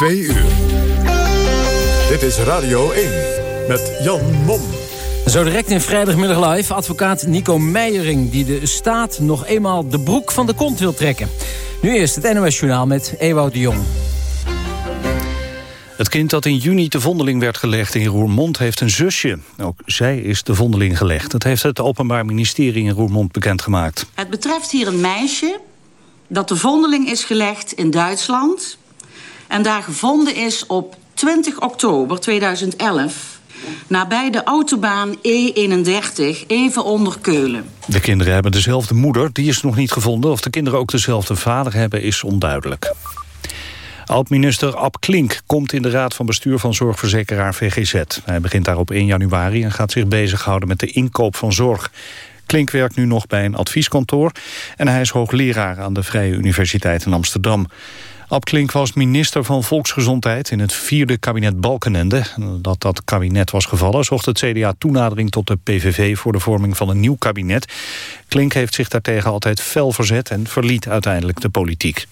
Twee uur. Dit is Radio 1 met Jan Mom. Zo direct in vrijdagmiddag live advocaat Nico Meijering... die de staat nog eenmaal de broek van de kont wil trekken. Nu eerst het NOS Journaal met Ewout de Jong. Het kind dat in juni te vondeling werd gelegd in Roermond heeft een zusje. Ook zij is te vondeling gelegd. Dat heeft het Openbaar Ministerie in Roermond bekendgemaakt. Het betreft hier een meisje dat de vondeling is gelegd in Duitsland... en daar gevonden is op 20 oktober 2011 nabij de autobaan E31, even onder Keulen. De kinderen hebben dezelfde moeder, die is nog niet gevonden. Of de kinderen ook dezelfde vader hebben, is onduidelijk. Oud-minister Ab Klink komt in de raad van bestuur van zorgverzekeraar VGZ. Hij begint daar op 1 januari en gaat zich bezighouden met de inkoop van zorg. Klink werkt nu nog bij een advieskantoor en hij is hoogleraar aan de Vrije Universiteit in Amsterdam. Ab Klink was minister van Volksgezondheid in het vierde kabinet Balkenende. Dat dat kabinet was gevallen zocht het CDA toenadering tot de PVV voor de vorming van een nieuw kabinet. Klink heeft zich daartegen altijd fel verzet en verliet uiteindelijk de politiek.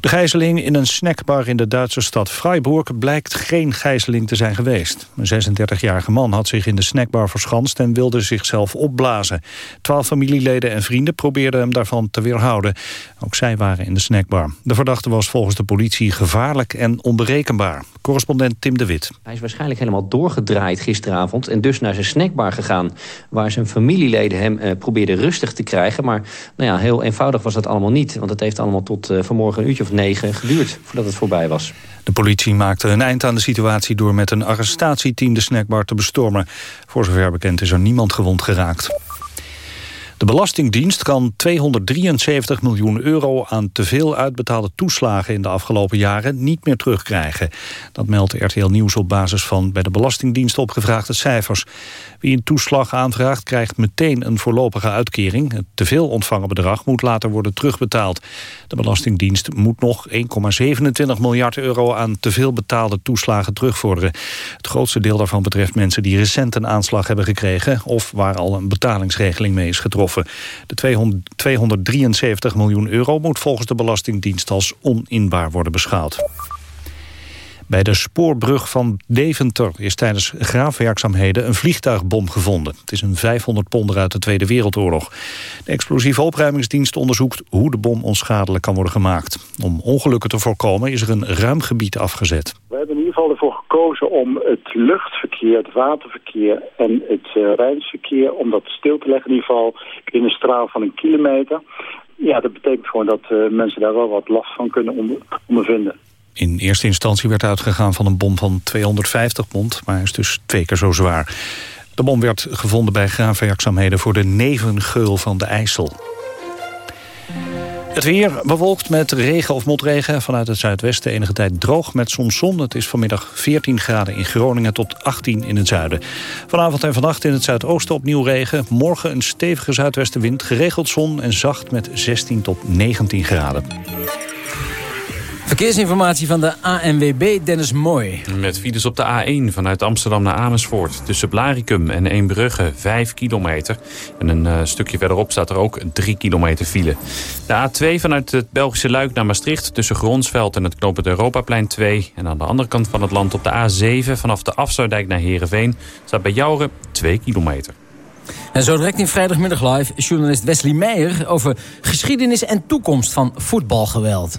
De gijzeling in een snackbar in de Duitse stad Freiburg blijkt geen gijzeling te zijn geweest. Een 36-jarige man had zich in de snackbar verschanst en wilde zichzelf opblazen. Twaalf familieleden en vrienden probeerden hem daarvan te weerhouden. Ook zij waren in de snackbar. De verdachte was volgens de politie gevaarlijk en onberekenbaar. Correspondent Tim de Wit. Hij is waarschijnlijk helemaal doorgedraaid gisteravond... en dus naar zijn snackbar gegaan... waar zijn familieleden hem eh, probeerden rustig te krijgen. Maar nou ja, heel eenvoudig was dat allemaal niet. Want het heeft allemaal tot uh, vanmorgen een uurtje of negen geduurd voordat het voorbij was. De politie maakte een eind aan de situatie door met een arrestatieteam de snackbar te bestormen. Voor zover bekend is er niemand gewond geraakt. De Belastingdienst kan 273 miljoen euro aan te veel uitbetaalde toeslagen in de afgelopen jaren niet meer terugkrijgen. Dat meldt RTL Nieuws op basis van bij de Belastingdienst opgevraagde cijfers. Wie een toeslag aanvraagt krijgt meteen een voorlopige uitkering. Het teveel ontvangen bedrag moet later worden terugbetaald. De Belastingdienst moet nog 1,27 miljard euro aan teveel betaalde toeslagen terugvorderen. Het grootste deel daarvan betreft mensen die recent een aanslag hebben gekregen of waar al een betalingsregeling mee is getroffen. De 200, 273 miljoen euro moet volgens de Belastingdienst als oninbaar worden beschouwd. Bij de spoorbrug van Deventer is tijdens graafwerkzaamheden een vliegtuigbom gevonden. Het is een 500 ponder uit de Tweede Wereldoorlog. De explosieve opruimingsdienst onderzoekt hoe de bom onschadelijk kan worden gemaakt. Om ongelukken te voorkomen is er een ruim gebied afgezet. We hebben in ieder geval ervoor om het luchtverkeer, het waterverkeer en het uh, om dat stil te leggen in ieder geval in een straal van een kilometer. Ja, dat betekent gewoon dat uh, mensen daar wel wat last van kunnen onder, ondervinden. In eerste instantie werd uitgegaan van een bom van 250 pond... maar is dus twee keer zo zwaar. De bom werd gevonden bij graafwerkzaamheden voor de nevengeul van de IJssel. Het weer bewolkt met regen of motregen. Vanuit het zuidwesten enige tijd droog met soms zon. Het is vanmiddag 14 graden in Groningen tot 18 in het zuiden. Vanavond en vannacht in het zuidoosten opnieuw regen. Morgen een stevige zuidwestenwind, geregeld zon en zacht met 16 tot 19 graden. Verkeersinformatie van de ANWB Dennis Mooi. Met files op de A1 vanuit Amsterdam naar Amersfoort. Tussen Blaricum en Eembrugge 5 kilometer. En een uh, stukje verderop staat er ook 3 kilometer file. De A2 vanuit het Belgische Luik naar Maastricht. Tussen Gronsveld en het knooppunt Europaplein 2. En aan de andere kant van het land op de A7 vanaf de Afsluitdijk naar Heerenveen. Staat bij Jouren 2 kilometer. En zo direct in vrijdagmiddag live journalist Wesley Meijer... over geschiedenis en toekomst van voetbalgeweld.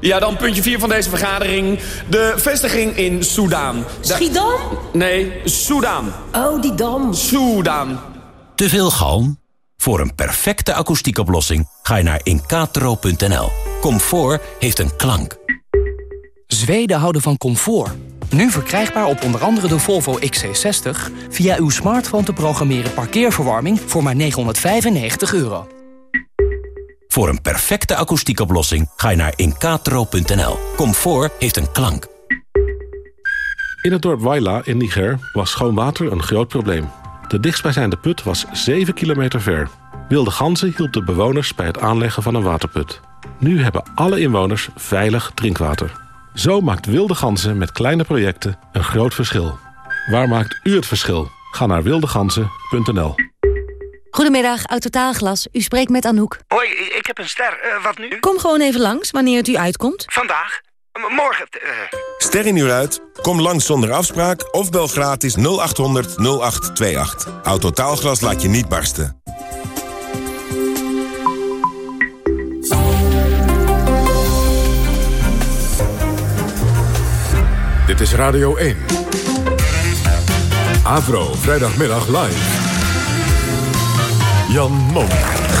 Ja, dan puntje 4 van deze vergadering. De vestiging in Soudaan. Schiedam? Nee, Soudaan. Oh, die dam. Soudaan. Te veel galm? Voor een perfecte akoestiekoplossing ga je naar incatro.nl. Comfort heeft een klank. Zweden houden van comfort. Nu verkrijgbaar op onder andere de Volvo XC60... via uw smartphone te programmeren parkeerverwarming voor maar 995 euro. Voor een perfecte akoestiekoplossing ga je naar incatro.nl. Comfort heeft een klank. In het dorp Waila in Niger was schoon water een groot probleem. De dichtstbijzijnde put was 7 kilometer ver. Wilde Ganzen hielp de bewoners bij het aanleggen van een waterput. Nu hebben alle inwoners veilig drinkwater. Zo maakt Wilde Ganzen met kleine projecten een groot verschil. Waar maakt u het verschil? Ga naar wildeganzen.nl Goedemiddag, Autotaalglas. U spreekt met Anouk. Hoi, ik heb een ster. Uh, wat nu? Kom gewoon even langs, wanneer het u uitkomt. Vandaag? M morgen? Uh... Ster in uur uit? Kom langs zonder afspraak of bel gratis 0800 0828. Autotaalglas laat je niet barsten. Dit is Radio 1. Avro, vrijdagmiddag live. Jan Mom.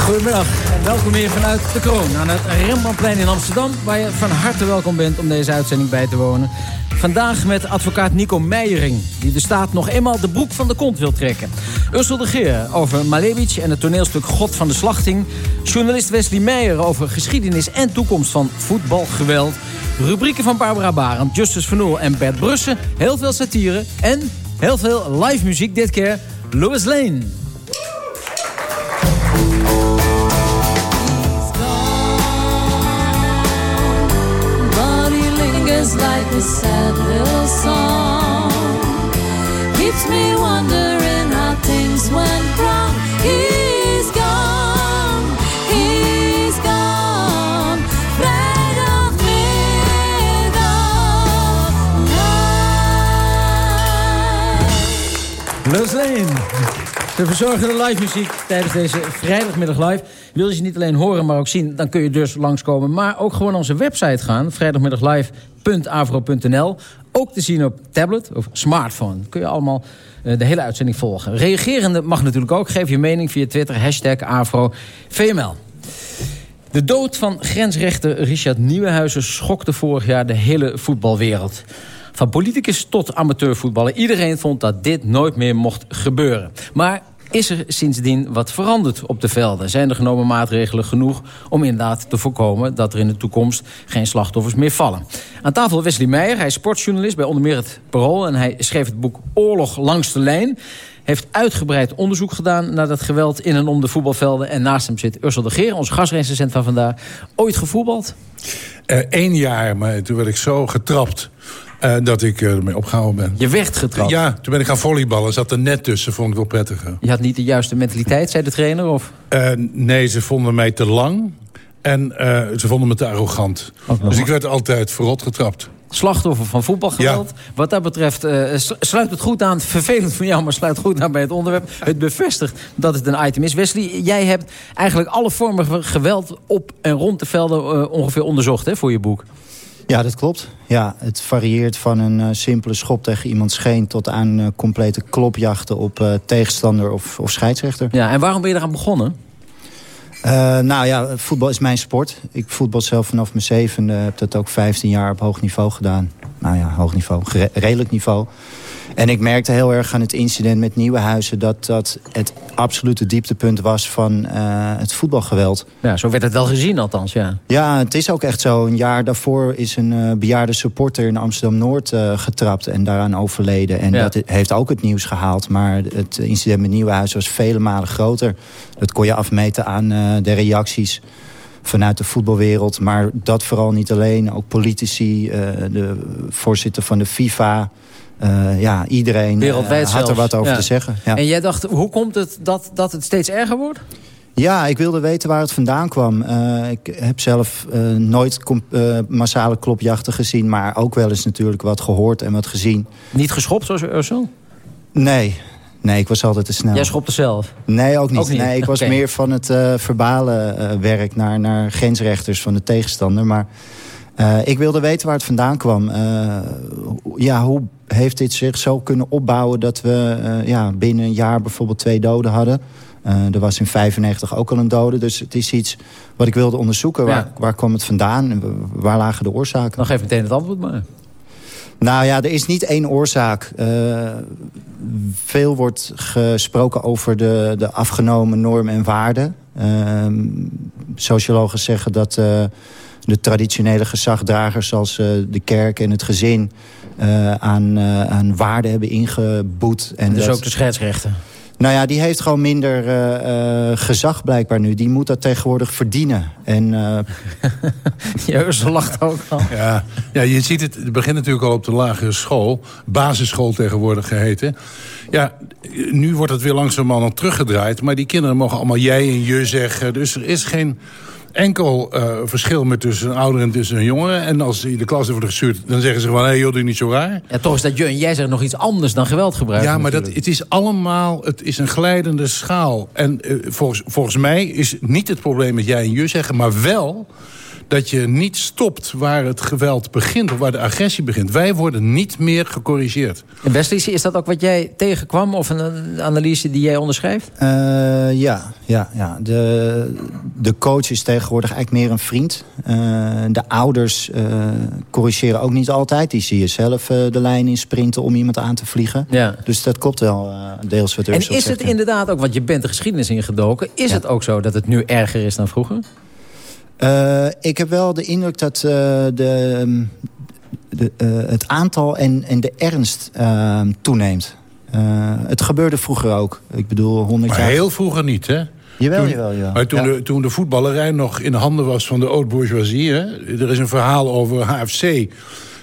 Goedemiddag en welkom hier vanuit de Kroon aan het Rembrandtplein in Amsterdam... waar je van harte welkom bent om deze uitzending bij te wonen. Vandaag met advocaat Nico Meijering... die de staat nog eenmaal de broek van de kont wil trekken. Ursel de Geer over Malevich en het toneelstuk God van de Slachting. Journalist Wesley Meijer over geschiedenis en toekomst van voetbalgeweld. Rubrieken van Barbara Barend, Justus Van Oel en Bert Brussen. Heel veel satire en heel veel live muziek. Dit keer Louis Lane. Is like a sad little song. Keeps me wondering how things went wrong. He's gone, he's gone. Louis Lane. De live muziek tijdens deze vrijdagmiddag live. Wil je ze niet alleen horen, maar ook zien, dan kun je dus langskomen. Maar ook gewoon onze website gaan, vrijdagmiddaglive.avro.nl. Ook te zien op tablet of smartphone. kun je allemaal uh, de hele uitzending volgen. Reagerende mag natuurlijk ook. Geef je mening via Twitter, hashtag AfroVML. De dood van grensrechter Richard Nieuwenhuizen schokte vorig jaar de hele voetbalwereld. Van politicus tot amateurvoetballer. Iedereen vond dat dit nooit meer mocht gebeuren. Maar is er sindsdien wat veranderd op de velden? Zijn er genomen maatregelen genoeg om inderdaad te voorkomen... dat er in de toekomst geen slachtoffers meer vallen? Aan tafel Wesley Meijer, hij is sportjournalist bij onder meer het Parool... en hij schreef het boek Oorlog langs de lijn heeft uitgebreid onderzoek gedaan naar dat geweld in en om de voetbalvelden. En naast hem zit Ursel de Geer, onze gastrecensent van vandaag. Ooit gevoetbald? Eén uh, jaar, maar toen werd ik zo getrapt uh, dat ik uh, ermee opgehouden ben. Je werd getrapt? Ja, toen ben ik gaan volleyballen. Zat er net tussen, vond ik wel prettiger. Je had niet de juiste mentaliteit, zei de trainer? Of? Uh, nee, ze vonden mij te lang. En ze vonden me te arrogant. Dus ik werd altijd verrot getrapt. Slachtoffer van voetbalgeweld. Ja. Wat dat betreft sluit het goed aan. Vervelend van jou, maar sluit goed aan bij het onderwerp. Het bevestigt dat het een item is. Wesley, jij hebt eigenlijk alle vormen van geweld op en rond de velden ongeveer onderzocht hè, voor je boek. Ja, dat klopt. Ja, het varieert van een uh, simpele schop tegen iemands scheen... tot aan uh, complete klopjachten op uh, tegenstander of, of scheidsrechter. Ja, en waarom ben je eraan begonnen? nou ja, voetbal is mijn sport. Ik voetbal zelf vanaf mijn zevende. Heb dat ook 15 jaar op hoog niveau gedaan. Nou ja, hoog niveau, redelijk niveau. En ik merkte heel erg aan het incident met Nieuwenhuizen... dat dat het absolute dieptepunt was van uh, het voetbalgeweld. Ja, zo werd het wel gezien althans, ja. Ja, het is ook echt zo. Een jaar daarvoor is een uh, bejaarde supporter in Amsterdam-Noord uh, getrapt... en daaraan overleden. En ja. dat heeft ook het nieuws gehaald. Maar het incident met Nieuwenhuizen was vele malen groter. Dat kon je afmeten aan de reacties vanuit de voetbalwereld. Maar dat vooral niet alleen. Ook politici, de voorzitter van de FIFA... Uh, ja, iedereen uh, had er wat over ja. te zeggen. Ja. En jij dacht, hoe komt het dat, dat het steeds erger wordt? Ja, ik wilde weten waar het vandaan kwam. Uh, ik heb zelf nooit massale klopjachten gezien... maar ook wel eens natuurlijk wat gehoord en wat gezien. Niet geschopt zoals Ursel? Nee, Nee, ik was altijd te snel. Jij schopte zelf? Nee, ook niet. Ook niet. Nee, ik was okay. meer van het uh, verbale uh, werk naar, naar grensrechters van de tegenstander. Maar uh, ik wilde weten waar het vandaan kwam. ja, hoe heeft dit zich zo kunnen opbouwen dat we ja, binnen een jaar bijvoorbeeld twee doden hadden? er was in 95 ook al een dode. Dus het is iets wat ik wilde onderzoeken. Waar, Ja. waar kwam het vandaan? Waar lagen de oorzaken? Dan geef meteen het antwoord maar. Nou ja, er is niet één oorzaak. Uh, veel wordt gesproken over de, de afgenomen normen en waarden. Ehm, sociologen zeggen dat eh, de traditionele gezagdragers... zoals eh, de kerk en het gezin eh, aan, eh, aan waarde hebben ingeboet. En dus dat- ook de scheidsrechter. nou ja, die heeft gewoon minder eh, eh, gezag blijkbaar nu. Die moet dat tegenwoordig verdienen. En, eh, Ja, ze lacht ook al. Ja, ja, je ziet het, het begint natuurlijk al op de lagere school. Basisschool tegenwoordig geheten. Ja, nu wordt het weer langzamerhand teruggedraaid. Maar die kinderen mogen allemaal jij en je zeggen. Dus er is geen enkel eh, verschil meer tussen een ouder en tussen een jongere. En als die de klas wordt gestuurd, dan zeggen ze gewoon... hé, hey, joh, doe niet zo raar. Ja, toch is dat je en jij zegt nog iets anders dan geweld gebruiken. Ja, maar dat, het is allemaal het is een glijdende schaal. En eh, volgens, volgens mij is niet het probleem met jij en je zeggen... maar wel dat je niet stopt waar het geweld begint... of waar de agressie begint. Wij worden niet meer gecorrigeerd. En Wesley, is dat ook wat jij tegenkwam? Of een, analyse die jij onderschrijft? Eh, ja, ja, ja. De, de coach is tegenwoordig eigenlijk meer een vriend. Eh, de ouders eh, corrigeren ook niet altijd. Die zie je zelf de lijn in sprinten om iemand aan te vliegen. Ja. Dus dat klopt wel eh, deels wat En is het inderdaad ook, want je bent de geschiedenis ingedoken... is het ook zo dat het nu erger is dan vroeger? Eh, ik heb wel de indruk dat eh, de, ehm, de, eh, het aantal en, en de ernst eh, toeneemt. Het gebeurde vroeger ook. Ik bedoel, 100 Maar jaar... heel vroeger niet, hè? Jawel, Toen- jawel, jawel. Maar toen, Ja. de, toen de voetballerij nog in de handen was van de oud-bourgeoisie... hè, er is een verhaal over HFC...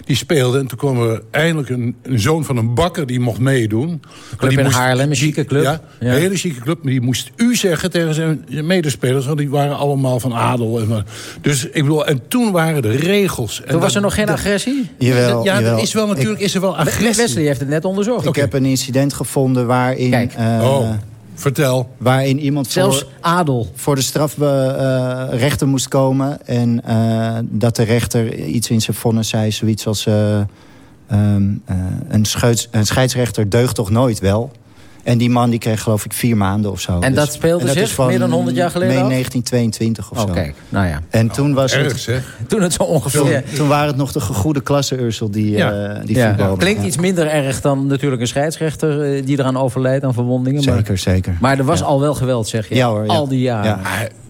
Die speelde en toen kwam er eindelijk een, een zoon van een bakker die mocht meedoen. Maar Club die in moest- Haarlem, een chique club. Ja, Ja. een hele chique club. Maar die moest u zeggen tegen zijn zijn medespelers. Want die waren allemaal van adel. En, dus ik bedoel, en toen waren de regels. En Toen was er nog geen agressie? Jawel, Ja, er jawel. is wel natuurlijk is er wel agressie. Wesley heeft het net onderzocht. Ik heb een incident gevonden waarin... Kijk. eh, Oh, vertel. Waarin iemand Zelfs voor, adel. voor de strafrechter moest komen. En eh, dat de rechter iets in zijn vonnis zei. Zoiets als... eh, ehm, eh, een, scheids, een scheidsrechter deugt toch nooit wel? En die man die kreeg geloof ik vier maanden of zo. En dat speelde en zich is van meer dan 100 jaar geleden mei af? 1922 of Oh, zo. kijk. Nou ja. En toen was Erg het... zeg. Toen het zo ongeveer... Toen, toen waren het nog de gegoede klasse, Ursel, die, Ja. eh, die Ja. Klinkt Ja. iets minder erg dan natuurlijk een scheidsrechter... eh, die eraan overlijdt aan verwondingen. Maar, Zeker, zeker. maar er was al wel geweld, zeg je. Ja hoor, ja. Al die jaren.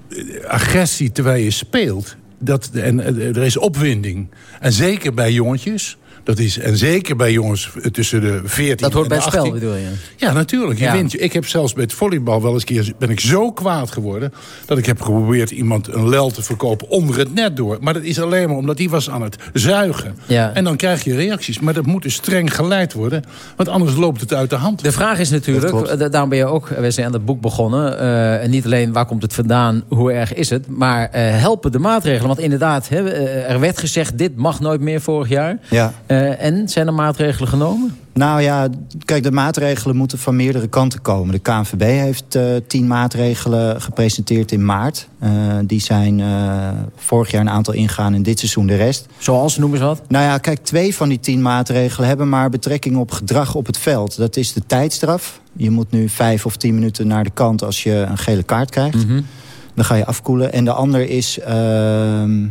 Eh, agressie terwijl je speelt, dat, en er is opwinding. En zeker bij jongetjes. Dat is, en zeker bij jongens tussen de 14 Dat hoort en bij spel, 18. bedoel je? Ja, natuurlijk. Je Ja. wint. Ik heb zelfs bij het volleybal wel eens een keer... ben ik zo kwaad geworden... dat ik heb geprobeerd iemand een lel te verkopen onder het net door. Maar dat is alleen maar omdat die was aan het zuigen. Ja. En dan krijg je reacties. Maar dat moet dus streng geleid worden. Want anders loopt het uit de hand. De vraag is natuurlijk, eh, daarom ben je ook Wesley, aan het boek begonnen. eh, en niet alleen waar komt het vandaan, hoe erg is het. Maar eh, helpen de maatregelen. Want inderdaad, hè, eh, er werd gezegd, dit mag nooit meer vorig jaar. Ja. Eh, en zijn er maatregelen genomen? Nou ja, kijk, de maatregelen moeten van meerdere kanten komen. De KNVB heeft eh, tien maatregelen gepresenteerd in maart. Eh, die zijn vorig jaar een aantal ingegaan en dit seizoen de rest. Zoals, noem eens wat. Nou ja, kijk, twee van die tien maatregelen hebben maar betrekking op gedrag op het veld. Dat is de tijdstraf. Je moet nu vijf of tien minuten naar de kant als je een gele kaart krijgt. Dan ga je afkoelen. En de ander is ehm, eh,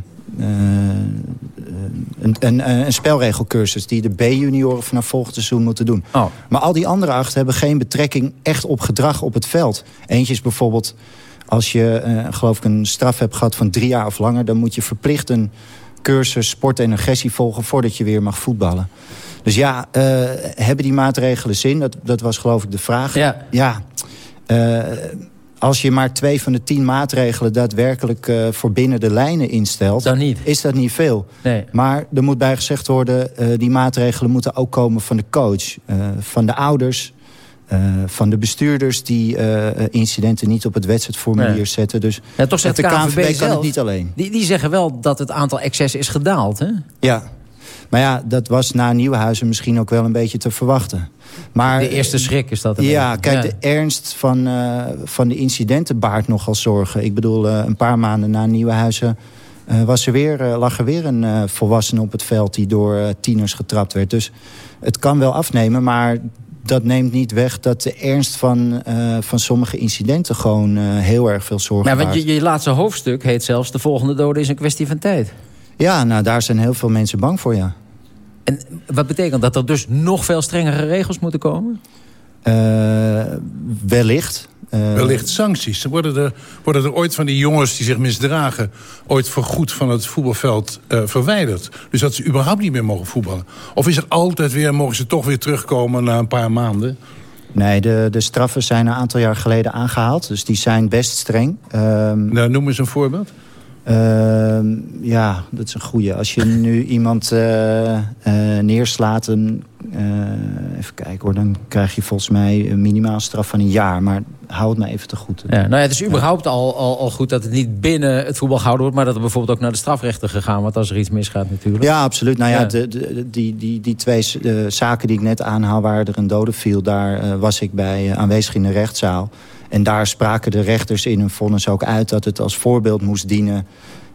een, een, een spelregelcursus... die de B-junioren vanaf volgend seizoen moeten doen. Oh. Maar al die andere acht hebben geen betrekking echt op gedrag op het veld. Eentje is bijvoorbeeld... als je, eh, geloof ik, een straf hebt gehad van drie jaar of langer... dan moet je verplicht een cursus sport en agressie volgen... voordat je weer mag voetballen. Dus ja, eh, hebben die maatregelen zin? Dat, dat was geloof ik de vraag. Ja. Ja, eh, als je maar twee van de tien maatregelen daadwerkelijk eh, voor binnen de lijnen instelt... Dan niet. is dat niet veel. Nee. Maar er moet bij gezegd worden, eh, die maatregelen moeten ook komen van de coach. eh, van de ouders, van de bestuurders die incidenten niet op het wedstrijdformulier Nee. zetten. Dus Ja, toch zegt de KNVB, KNVB kan zelf, het niet alleen. Die, die zeggen wel dat het aantal excessen is gedaald, hè? Ja, maar ja, dat was na Nieuwenhuizen misschien ook wel een beetje te verwachten. Maar, De eerste schrik is dat. Ja, kijk, Ja. de ernst van, eh, van de incidenten baart nogal zorgen. Ik bedoel, eh, een paar maanden na Nieuwenhuizen... eh, was er weer, lag er weer een volwassene op het veld... die door tieners getrapt werd. Dus het kan wel afnemen, maar dat neemt niet weg... dat de ernst van, van sommige incidenten gewoon heel erg veel zorgen Ja, want je, je laatste hoofdstuk heet zelfs... de volgende dode is een kwestie van tijd. Ja, nou, daar zijn heel veel mensen bang voor, ja. En wat betekent dat er dus nog veel strengere regels moeten komen? Eh, wellicht. Eh, Wellicht sancties. Worden er, worden er ooit van die jongens die zich misdragen... ooit voorgoed van het voetbalveld eh, verwijderd? Dus dat ze überhaupt niet meer mogen voetballen? Of is er altijd weer, mogen ze toch weer terugkomen na een paar maanden? Nee, de, de straffen zijn een aantal jaar geleden aangehaald. Dus die zijn best streng. Ehm, nou, noem eens een voorbeeld. Ehm, ja, dat is een goeie. Als je nu iemand eh, eh, neerslaat... Eh, even kijken hoor, dan krijg je volgens mij een minimaal straf van een jaar. Maar hou het me even te goed. Ja, nou ja, het is überhaupt al, al, al goed dat het niet binnen het voetbal gehouden wordt... maar dat er bijvoorbeeld ook naar de strafrechter gegaan wordt als er iets misgaat natuurlijk. Ja, absoluut. Nou ja, Ja. De, de- die, die, die twee zaken die ik net aanhaal waar er een dode viel... daar was ik bij aanwezig in de rechtszaal. En daar spraken de rechters in hun vonnis ook uit... dat het als voorbeeld moest dienen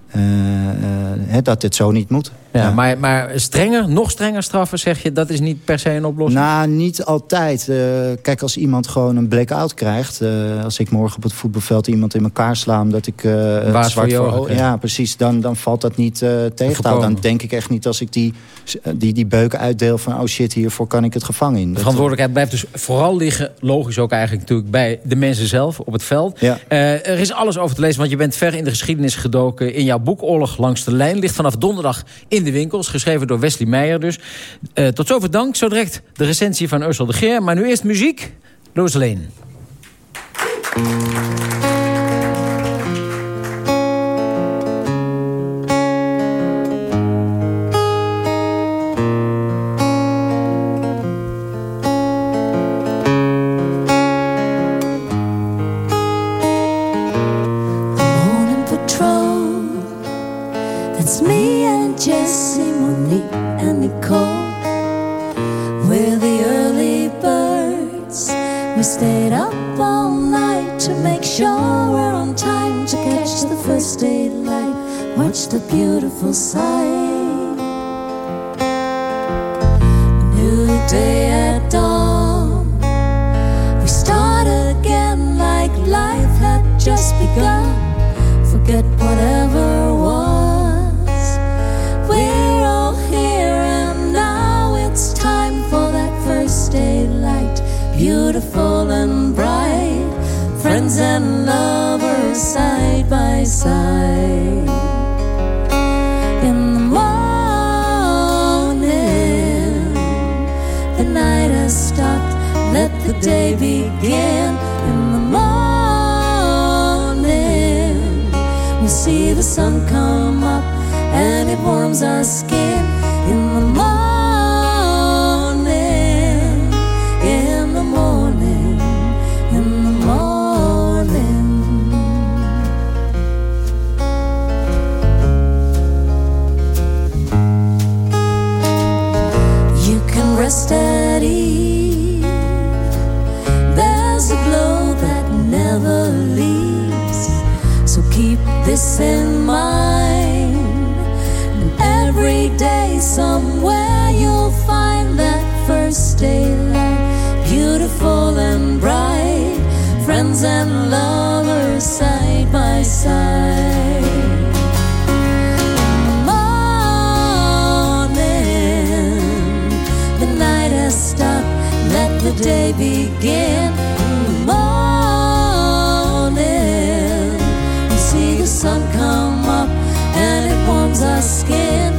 eh, eh, dat dit zo niet moet. Ja, Maar, maar strenger, nog strenger straffen zeg je... dat is niet per se een oplossing? Nou, niet altijd. Eh, kijk, als iemand gewoon een blackout krijgt... eh, als ik morgen op het voetbalveld iemand in elkaar sla... omdat ik eh, het Waas zwart voor ogen. Ja, precies. Dan, dan valt dat niet eh tegen. Dan denk ik echt niet als ik die, die, die beuken uitdeel... van oh shit, hiervoor kan ik het gevangen in. De verantwoordelijkheid blijft dus vooral liggen, logisch ook eigenlijk natuurlijk, bij de mensen zelf op het veld. Ja. Eh, er is alles over te lezen, want je bent ver in de geschiedenis gedoken in jouw boek Oorlog langs de lijn. Ligt vanaf donderdag in de winkels, geschreven door Wesley Meijer dus. Eh, tot zover dank, zo direct de recensie van Ursel de Geer. Maar nu eerst muziek, Loos Leen. We stayed up all night to make sure we're on time to catch the first daylight. Watch the beautiful sight. New day at dawn. We start again like life had just begun. Forget whatever Beautiful and bright. Friends and lovers side by side. In the morning, the night has stopped. Let the day begin. In the morning, we see the sun come up and it warms our skin. And lovers side by side. morning. The night has stopped, let the day begin. In the morning, we see the sun come up and it warms our skin.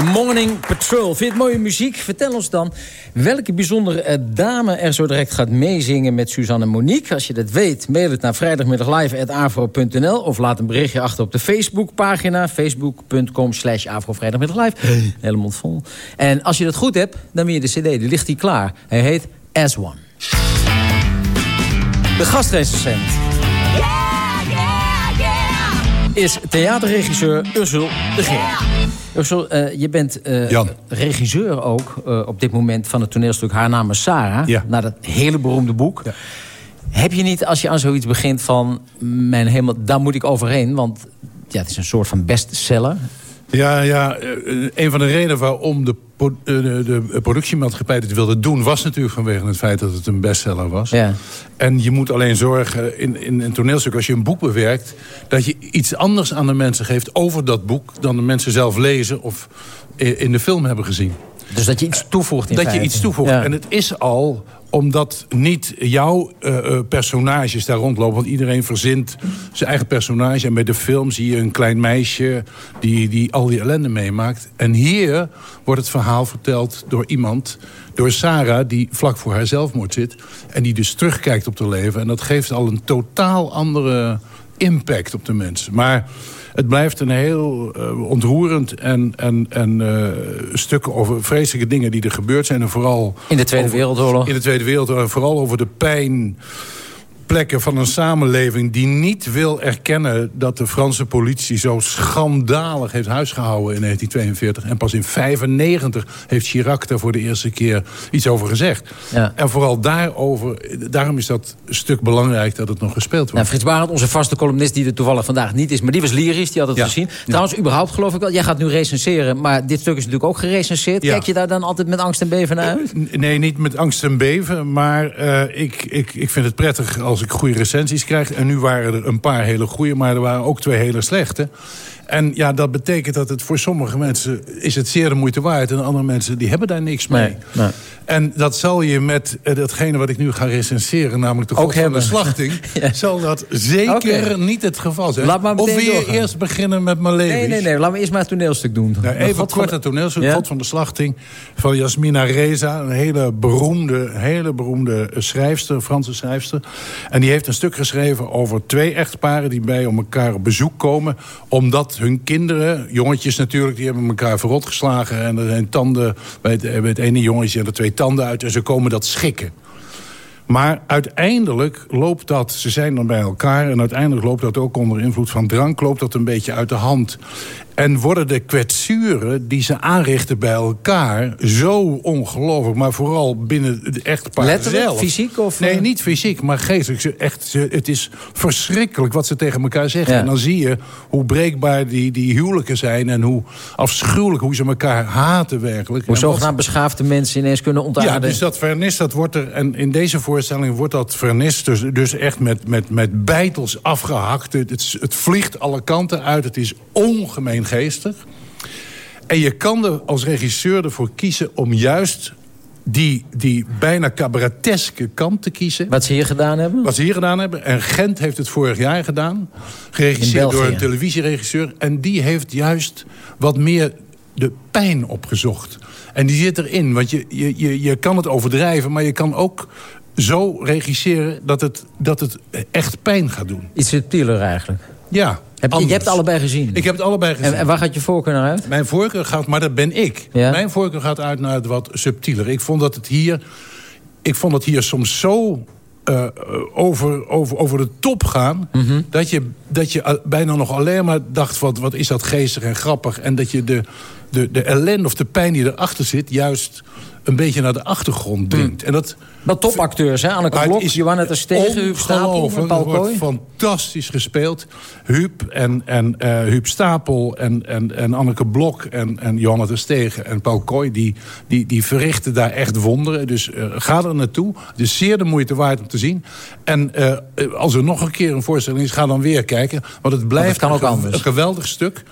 The Morning Patrol. Vind je het mooie muziek? Vertel ons dan welke bijzondere eh, dame er zo direct gaat meezingen met Suzanne Monique. Als je dat weet, mail het naar vrijdagmiddaglive.avro.nl of laat een berichtje achter op de Facebookpagina. Facebook.com slash afrovrijdagmiddaglive. Hey. Hele mond vol. En als je dat goed hebt, dan win je de cd. Die ligt hier klaar. Hij heet As One. De gastrecensent is theaterregisseur Ursel de Geer. Ursel, uh, je bent uh, regisseur ook uh, op dit moment van het toneelstuk Haar naam is Sarah. Ja. Naar dat hele beroemde boek. Ja. Heb je niet, als je aan zoiets begint van... Mijn hemel, daar moet ik overheen, want ja, het is een soort van bestseller. Ja, ja, een van de redenen waarom de, de, de productiemaatschappij dit wilde doen... was natuurlijk vanwege het feit dat het een bestseller was. Ja. En je moet alleen zorgen in, in een toneelstuk, als je een boek bewerkt... dat je iets anders aan de mensen geeft over dat boek... dan de mensen zelf lezen of in de film hebben gezien. Dus dat je iets toevoegt in Dat feite. je iets toevoegt. Ja. En het is al omdat niet jouw uh, uh, personages daar rondlopen. Want iedereen verzint zijn eigen personage. En bij de film zie je een klein meisje die, die al die ellende meemaakt. En hier wordt het verhaal verteld door iemand... door Sarah, die vlak voor haar zelfmoord zit. En die dus terugkijkt op haar leven. En dat geeft al een totaal andere impact op de mensen. Maar... Het blijft een heel uh, ontroerend en, en, en uh, stukken over vreselijke dingen die er gebeurd zijn. En vooral in de Tweede Wereldoorlog. In de Tweede Wereldoorlog. En vooral over de pijn plekken van een samenleving die niet wil erkennen... dat de Franse politie zo schandalig heeft huisgehouden in 1942. En pas in 1995 heeft Chirac daar voor de eerste keer iets over gezegd. Ja. En vooral daarover, daarom is dat stuk belangrijk dat het nog gespeeld wordt. Nou, Frits Barend, onze vaste columnist die er toevallig vandaag niet is... maar die was lyrisch, die had het Ja. gezien. Trouwens, überhaupt geloof ik wel, jij gaat nu recenseren... maar dit stuk is natuurlijk ook gerecenseerd. Ja. Kijk je daar dan altijd met angst en beven naar uit? Nee, niet met angst en beven. Maar uh, ik, ik, ik vind het prettig als ik goede recensies krijg. En nu waren er een paar hele goede, maar er waren ook twee hele slechte. En ja, dat betekent dat het voor sommige mensen is het zeer de moeite waard. En andere mensen die hebben daar niks mee. Nee, nee. En dat zal je met uh, datgene wat ik nu ga recenseren... namelijk de God van de slachting... Ja. zal dat zeker niet het geval zijn. Laat maar of wil je doorgaan. eerst beginnen met Malevisch? Nee, nee, nee. Laten we eerst maar het toneelstuk doen. Nou, even kort van het toneel. Ja? God van de Slachting van Jasmina Reza. Een hele beroemde, hele beroemde eh, schrijfster, Franse schrijfster. En die heeft een stuk geschreven over twee echtparen... die bij elkaar op bezoek komen. Omdat hun kinderen, jongetjes natuurlijk... die hebben elkaar verrot geslagen. En er zijn tanden bij het, bij het ene jongetje en er twee tanden uit. En ze komen dat schikken. Maar uiteindelijk loopt dat, ze zijn dan bij elkaar... en uiteindelijk loopt dat ook onder invloed van drank... loopt dat een beetje uit de hand. En worden de kwetsuren die ze aanrichten bij elkaar... zo ongelooflijk, maar vooral binnen het echtpaar Letterlijk, zelf. fysiek of, Nee, eh? niet fysiek, maar geestelijk. Ze, echt, ze, het is verschrikkelijk wat ze tegen elkaar zeggen. Ja. En dan zie je hoe breekbaar die, die huwelijken zijn... en hoe afschuwelijk hoe ze elkaar haten werkelijk. Hoe zogenaamd beschaafde mensen ineens kunnen ontaarden. ja, dus dat vernis, dat wordt er... En in deze voorstelling wordt dat vernis dus, dus echt met, met, met bijtels afgehakt. Het, het, het vliegt alle kanten uit. Het is ongemeen geestig. En je kan er als regisseur ervoor kiezen om juist die, die bijna cabareteske kant te kiezen. Wat ze hier gedaan hebben? Wat ze hier gedaan hebben. En Gent heeft het vorig jaar gedaan. Geregisseerd door een televisieregisseur. En die heeft juist wat meer de pijn opgezocht. En die zit erin. Want je, je, je, je kan het overdrijven, maar je kan ook zo regisseren dat het, dat het echt pijn gaat doen. Iets subtieler eigenlijk. Ja, Heb, je, hebt het allebei gezien. Ik heb het allebei gezien. en, en waar gaat je voorkeur naar uit? Mijn voorkeur gaat, maar dat ben ik. Ja. Mijn voorkeur gaat uit naar het wat subtieler. Ik vond dat het hier, ik vond het hier soms zo eh, over, over, over de top gaan... Mhm. dat, je, dat je al- bijna nog alleen maar dacht... Wat, wat is dat geestig en grappig. En dat je de, de, de ellende of de pijn die erachter zit... juist een beetje naar de achtergrond dringt. En dat, Wel topacteurs, hè? Anneke Blok, Johanna Terstegen, Huub Stapel en. Paul Kooi. fantastisch gespeeld. Huub en, en Huub Stapel en, en, en Anneke Blok en, en Johanna Terstegen en Paul Kooi... die, die, die verrichten daar echt wonderen. Dus eh, ga er naartoe. Het is zeer de moeite waard om te zien. En eh, als er nog een keer een voorstelling is, ga dan weer kijken. Want het blijft kan ook een, anders. een geweldig stuk.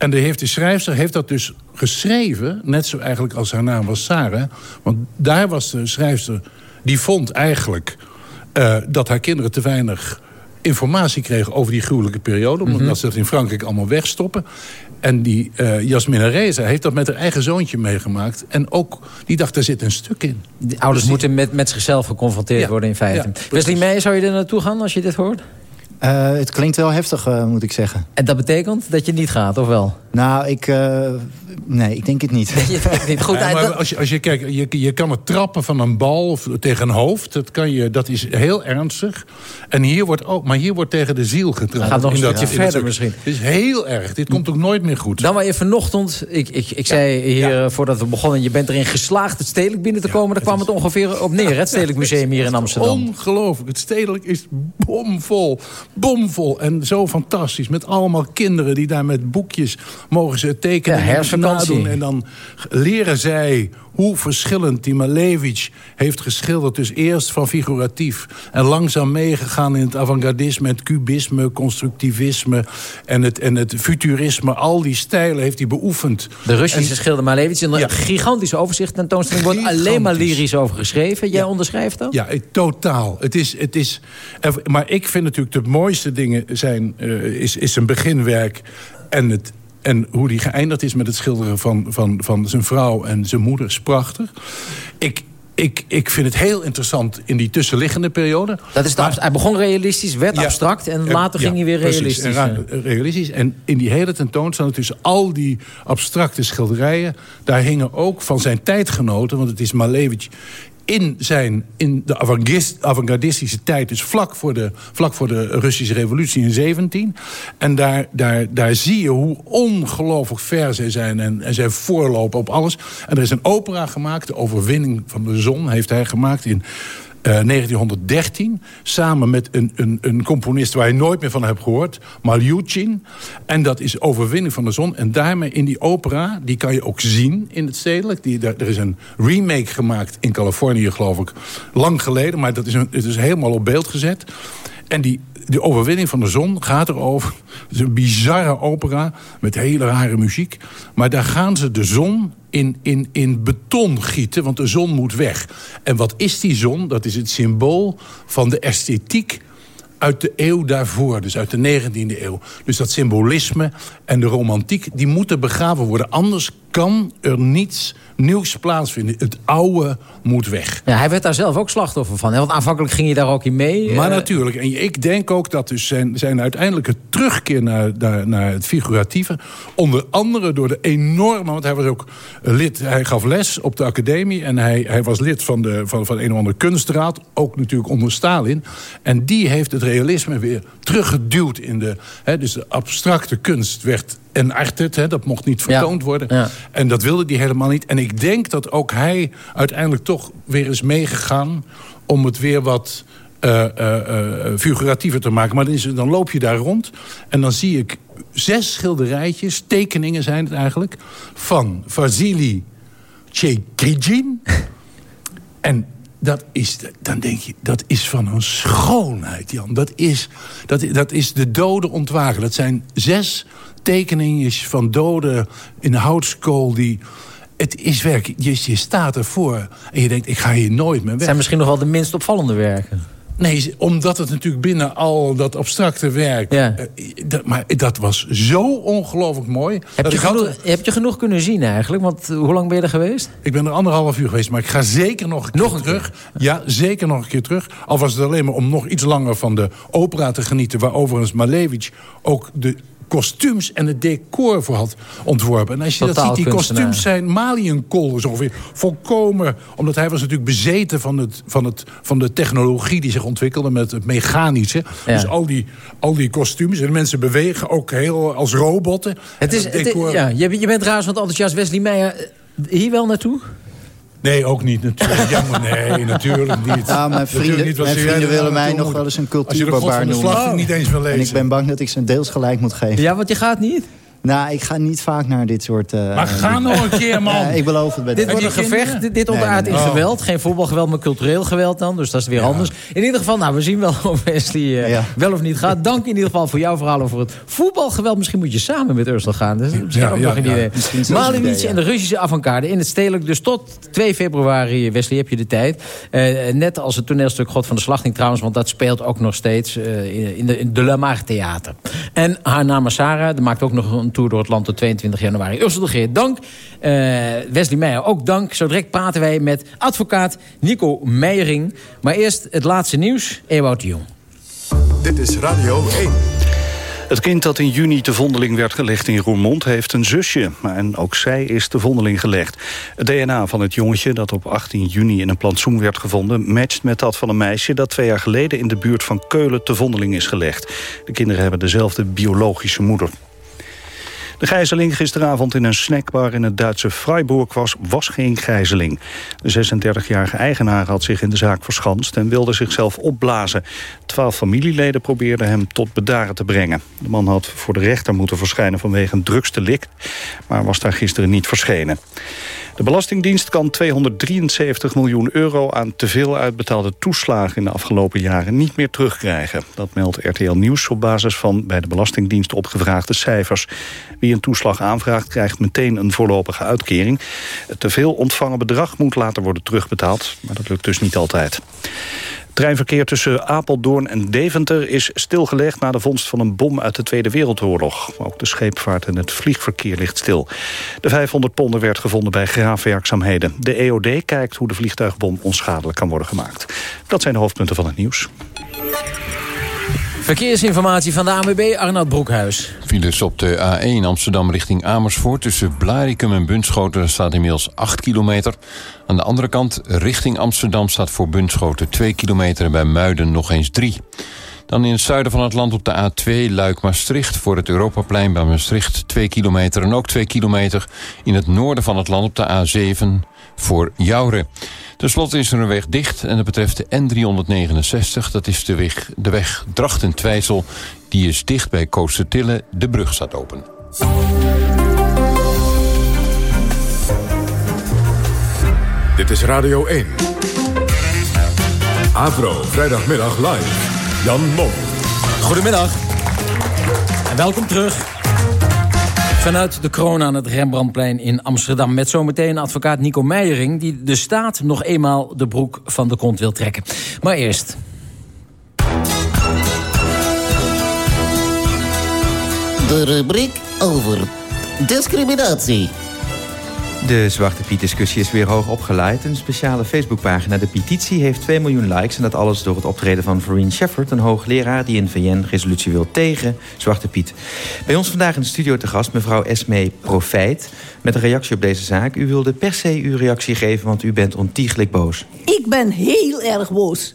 En de, heeft de schrijfster heeft dat dus geschreven... net zo eigenlijk als haar naam was Sarah. Want daar was de schrijfster... die vond eigenlijk eh, dat haar kinderen te weinig informatie kregen... over die gruwelijke periode. Omdat Mhm. ze dat in Frankrijk allemaal wegstoppen. En die uh, Jasmine Reza heeft dat met haar eigen zoontje meegemaakt. En ook, die dacht, er zit een stuk in. De ouders dus moeten met, met zichzelf geconfronteerd worden in feite. Ja, Wesley zou je er naartoe gaan als je dit hoort? Uh, het klinkt wel heftig, uh, moet ik zeggen. En dat betekent dat je niet gaat, of wel? Nou, ik... Uh, nee, ik denk het niet. niet. Goed, ja, maar als je, als je kijkt, je, je kan het trappen van een bal of tegen een hoofd. Dat, kan je, dat is heel ernstig. En hier wordt ook, maar hier wordt tegen de ziel getrapt. Gaat nog een stukje verder misschien. Het is heel erg. Dit komt ook nooit meer goed. Dan maar je vanochtend... Ik, ik, ik zei hier, voordat we begonnen... je bent erin geslaagd het stedelijk binnen te komen. Daar kwam het ongeveer op neer, het Stedelijk Museum hier in Amsterdam. Ongelooflijk. Het stedelijk is bomvol. Bomvol. En zo fantastisch. Met allemaal kinderen die daar met boekjes mogen ze tekenen ja, en nadoen. En dan leren zij hoe verschillend die Malevich heeft geschilderd. Dus eerst van figuratief en langzaam meegegaan in het avant-gardisme... het cubisme, constructivisme en het, en het futurisme. Al die stijlen heeft hij beoefend. De Russische schilder Malevich in een ja. gigantische overzicht tentoonstelling... wordt alleen maar lyrisch over geschreven. Jij onderschrijft dat? Ja, totaal. Het is, het is, maar ik vind natuurlijk de mooiste dingen zijn... Uh, is, is een beginwerk en het, en hoe die geëindigd is met het schilderen van, van, van zijn vrouw en zijn moeder is prachtig. Ik, ik, ik vind het heel interessant in die tussenliggende periode. Dat is maar, hij begon realistisch, werd abstract en later ging hij weer realistisch. en, realistisch. En in die hele tentoonstelling tussen al die abstracte schilderijen... daar hingen ook van zijn tijdgenoten, want het is Malevich in, zijn, in de avant-gardistische tijd, dus vlak voor, de, vlak voor de Russische revolutie in 17. En daar, daar, daar zie je hoe ongelooflijk ver zij zijn en, en zij voorlopen op alles. En er is een opera gemaakt, de overwinning van de zon, heeft hij gemaakt in 1913. Eh, samen met een, een, een componist waar je nooit meer van hebt gehoord. Malyuchin. En dat is Overwinning van de Zon. En daarmee in die opera, die kan je ook zien in het stedelijk. Die, er is een remake gemaakt in Californië, geloof ik. Lang geleden, maar dat is, een, het is helemaal op beeld gezet. En die, de overwinning van de zon gaat erover. Het is een bizarre opera met hele rare muziek. Maar daar gaan ze de zon in, in, in beton gieten, want de zon moet weg. En wat is die zon? Dat is het symbool van de esthetiek uit de eeuw daarvoor, dus uit de 19e eeuw. Dus dat symbolisme en de romantiek, die moeten begraven worden. Anders kan er niets nieuws plaatsvinden. Het oude moet weg. Ja, hij werd daar zelf ook slachtoffer van. Hè? Want aanvankelijk ging je daar ook in mee. Maar natuurlijk. En ik denk ook dat dus zijn, zijn uiteindelijke terugkeer naar, naar, naar het figuratieve... onder andere door de enorme... want hij was ook lid, hij gaf les op de academie... en hij, hij was lid van, de, van, van een of andere kunstraad. Ook natuurlijk onder Stalin. En die heeft het realisme weer teruggeduwd in de... Hè, dus de abstracte kunst werd en artet, hè, dat mocht niet vertoond worden. En dat wilde hij helemaal niet. En ik denk dat ook hij uiteindelijk toch weer is meegegaan... om het weer wat uh, uh, figuratiever te maken. Maar dan, is, dan loop je daar rond en dan zie ik zes schilderijtjes... tekeningen zijn het eigenlijk... van Vasily Tchekridjin... en dat is, dan denk je, dat is van een schoonheid, Jan. Dat is, dat, dat is de dode ontwaken. Dat zijn zes tekeningen van doden in de houtskool... die het is werk, je, je staat ervoor en je denkt, ik ga hier nooit meer weg. Het zijn misschien nog wel de minst opvallende werken. Nee, omdat het natuurlijk binnen al dat abstracte werk... Ja. Uh, dat, maar dat was zo ongelooflijk mooi. Heb je, genoeg, heb je genoeg kunnen zien eigenlijk? Want hoe lang ben je er geweest? Ik ben er anderhalf uur geweest, maar ik ga zeker nog een nog keer een terug. Keer. Ja, zeker nog een keer terug. Al was het alleen maar om nog iets langer van de opera te genieten... waar overigens Malevich ook de kostuums en het decor voor had ontworpen. En als je dat ziet, die kostuums zijn maliënkool ongeveer. Volkomen, omdat hij was natuurlijk bezeten van, het, van, het, van de technologie die zich ontwikkelde met het mechanische. Ja. Dus al die, al die kostuums en de mensen bewegen ook heel als robotten. Het is, het, decor- ja, je, je bent trouwens wat enthousiast. Wesley Meijer, hier wel naartoe? Nee, ook niet natuurlijk. Jammer, nee, natuurlijk niet. Nou, mijn vrienden, niet. Mijn vrienden willen mij nog wel eens een Als je de God cultuurbarbaar van de noemen. slag niet eens wil En ik ben bang dat ik ze deels gelijk moet geven. Ja, want je gaat niet. Nou, ik ga niet vaak naar dit soort... eh, Maar ga nog een keer, man. Ik beloof het bij Dit wordt een gevecht, dit, dit Nee, nee, in geweld. Geen voetbalgeweld, maar cultureel geweld dan. Dus dat is weer anders. In ieder geval, nou, we zien wel of Wesley eh, Ja. wel of niet gaat. Dank in ieder geval voor jouw verhaal over het voetbalgeweld. Misschien moet je samen met Ursel gaan. Dat is misschien Ja, ook ja, nog een ja. idee. Malinic idee, ja. en de Russische avant-garde in het stedelijk. Dus tot 2 februari, Wesley, heb je de tijd. Eh, net als het toneelstuk God van de Slachting trouwens. Want dat speelt ook nog steeds eh, in, de, in de La Mar Theater. En haar naam is Sarah. Er maakt ook nog een een tour door het land tot 22 januari. Ursel de Geer, dank. Eh, Wesley Meijer, ook dank. Zo direct praten wij met advocaat Nico Meijering. Maar eerst het laatste nieuws. Ewout de Jong. Dit is Radio 1. Het kind dat in juni te vondeling werd gelegd in Roermond heeft een zusje. En ook zij is te vondeling gelegd. Het DNA van het jongetje dat op 18 juni in een plantsoen werd gevonden... matcht met dat van een meisje dat twee jaar geleden in de buurt van Keulen te vondeling is gelegd. De kinderen hebben dezelfde biologische moeder. De gijzeling gisteravond in een snackbar in het Duitse Freiburg was, was geen gijzeling. De 36-jarige eigenaar had zich in de zaak verschanst en wilde zichzelf opblazen. Twaalf familieleden probeerden hem tot bedaren te brengen. De man had voor de rechter moeten verschijnen vanwege een drugsdelict, maar was daar gisteren niet verschenen. De Belastingdienst kan 273 miljoen euro aan te veel uitbetaalde toeslagen in de afgelopen jaren niet meer terugkrijgen. Dat meldt RTL Nieuws op basis van bij de Belastingdienst opgevraagde cijfers. Wie een toeslag aanvraagt krijgt meteen een voorlopige uitkering. Het te veel ontvangen bedrag moet later worden terugbetaald, maar dat lukt dus niet altijd. Treinverkeer tussen Apeldoorn en Deventer is stilgelegd... na de vondst van een bom uit de Tweede Wereldoorlog. Ook de scheepvaart en het vliegverkeer ligt stil. De 500 ponden werd gevonden bij graafwerkzaamheden. De EOD kijkt hoe de vliegtuigbom onschadelijk kan worden gemaakt. Dat zijn de hoofdpunten van het nieuws. Verkeersinformatie van de ANWB, Arnoud Broekhuis. Files op de A1 Amsterdam richting Amersfoort... tussen Blarikum en Bunschoten staat inmiddels 8 kilometer. Aan de andere kant richting Amsterdam staat voor Bunschoten 2 kilometer... en bij Muiden nog eens 3. Dan in het zuiden van het land op de A2 Luik-Maastricht... voor het Europaplein bij Maastricht 2 kilometer... en ook 2 kilometer in het noorden van het land op de A7 voor Jouren. Ten slotte is er een weg dicht en dat betreft de N369. Dat is de weg, de weg Drachten-Twijssel. Die is dicht bij Koostertille. De brug staat open. Dit is Radio 1. Avro, vrijdagmiddag live. Jan Mom. Goedemiddag. En welkom terug. Vanuit de kroon aan het Rembrandtplein in Amsterdam... met zometeen advocaat Nico Meijering... die de staat nog eenmaal de broek van de kont wil trekken. Maar eerst... De rubriek over discriminatie. De Zwarte Piet-discussie is weer hoog opgeleid. Een speciale Facebookpagina, de petitie, heeft 2 miljoen likes... en dat alles door het optreden van Vereen Shepard... een hoogleraar die een VN-resolutie wil tegen Zwarte Piet. Bij ons vandaag in de studio te gast mevrouw Esme Profijt... met een reactie op deze zaak. U wilde per se uw reactie geven, want u bent ontiegelijk boos. Ik ben heel erg boos.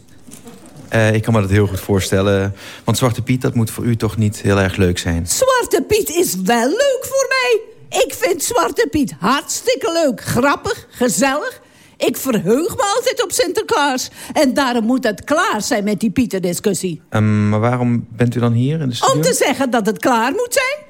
Uh, ik kan me dat heel goed voorstellen. Want Zwarte Piet, dat moet voor u toch niet heel erg leuk zijn? Zwarte Piet is wel leuk voor mij. Ik vind Zwarte Piet hartstikke leuk, grappig, gezellig. Ik verheug me altijd op Sinterklaas. En daarom moet het klaar zijn met die Pieter-discussie. Um, maar waarom bent u dan hier in de studio? Om te zeggen dat het klaar moet zijn.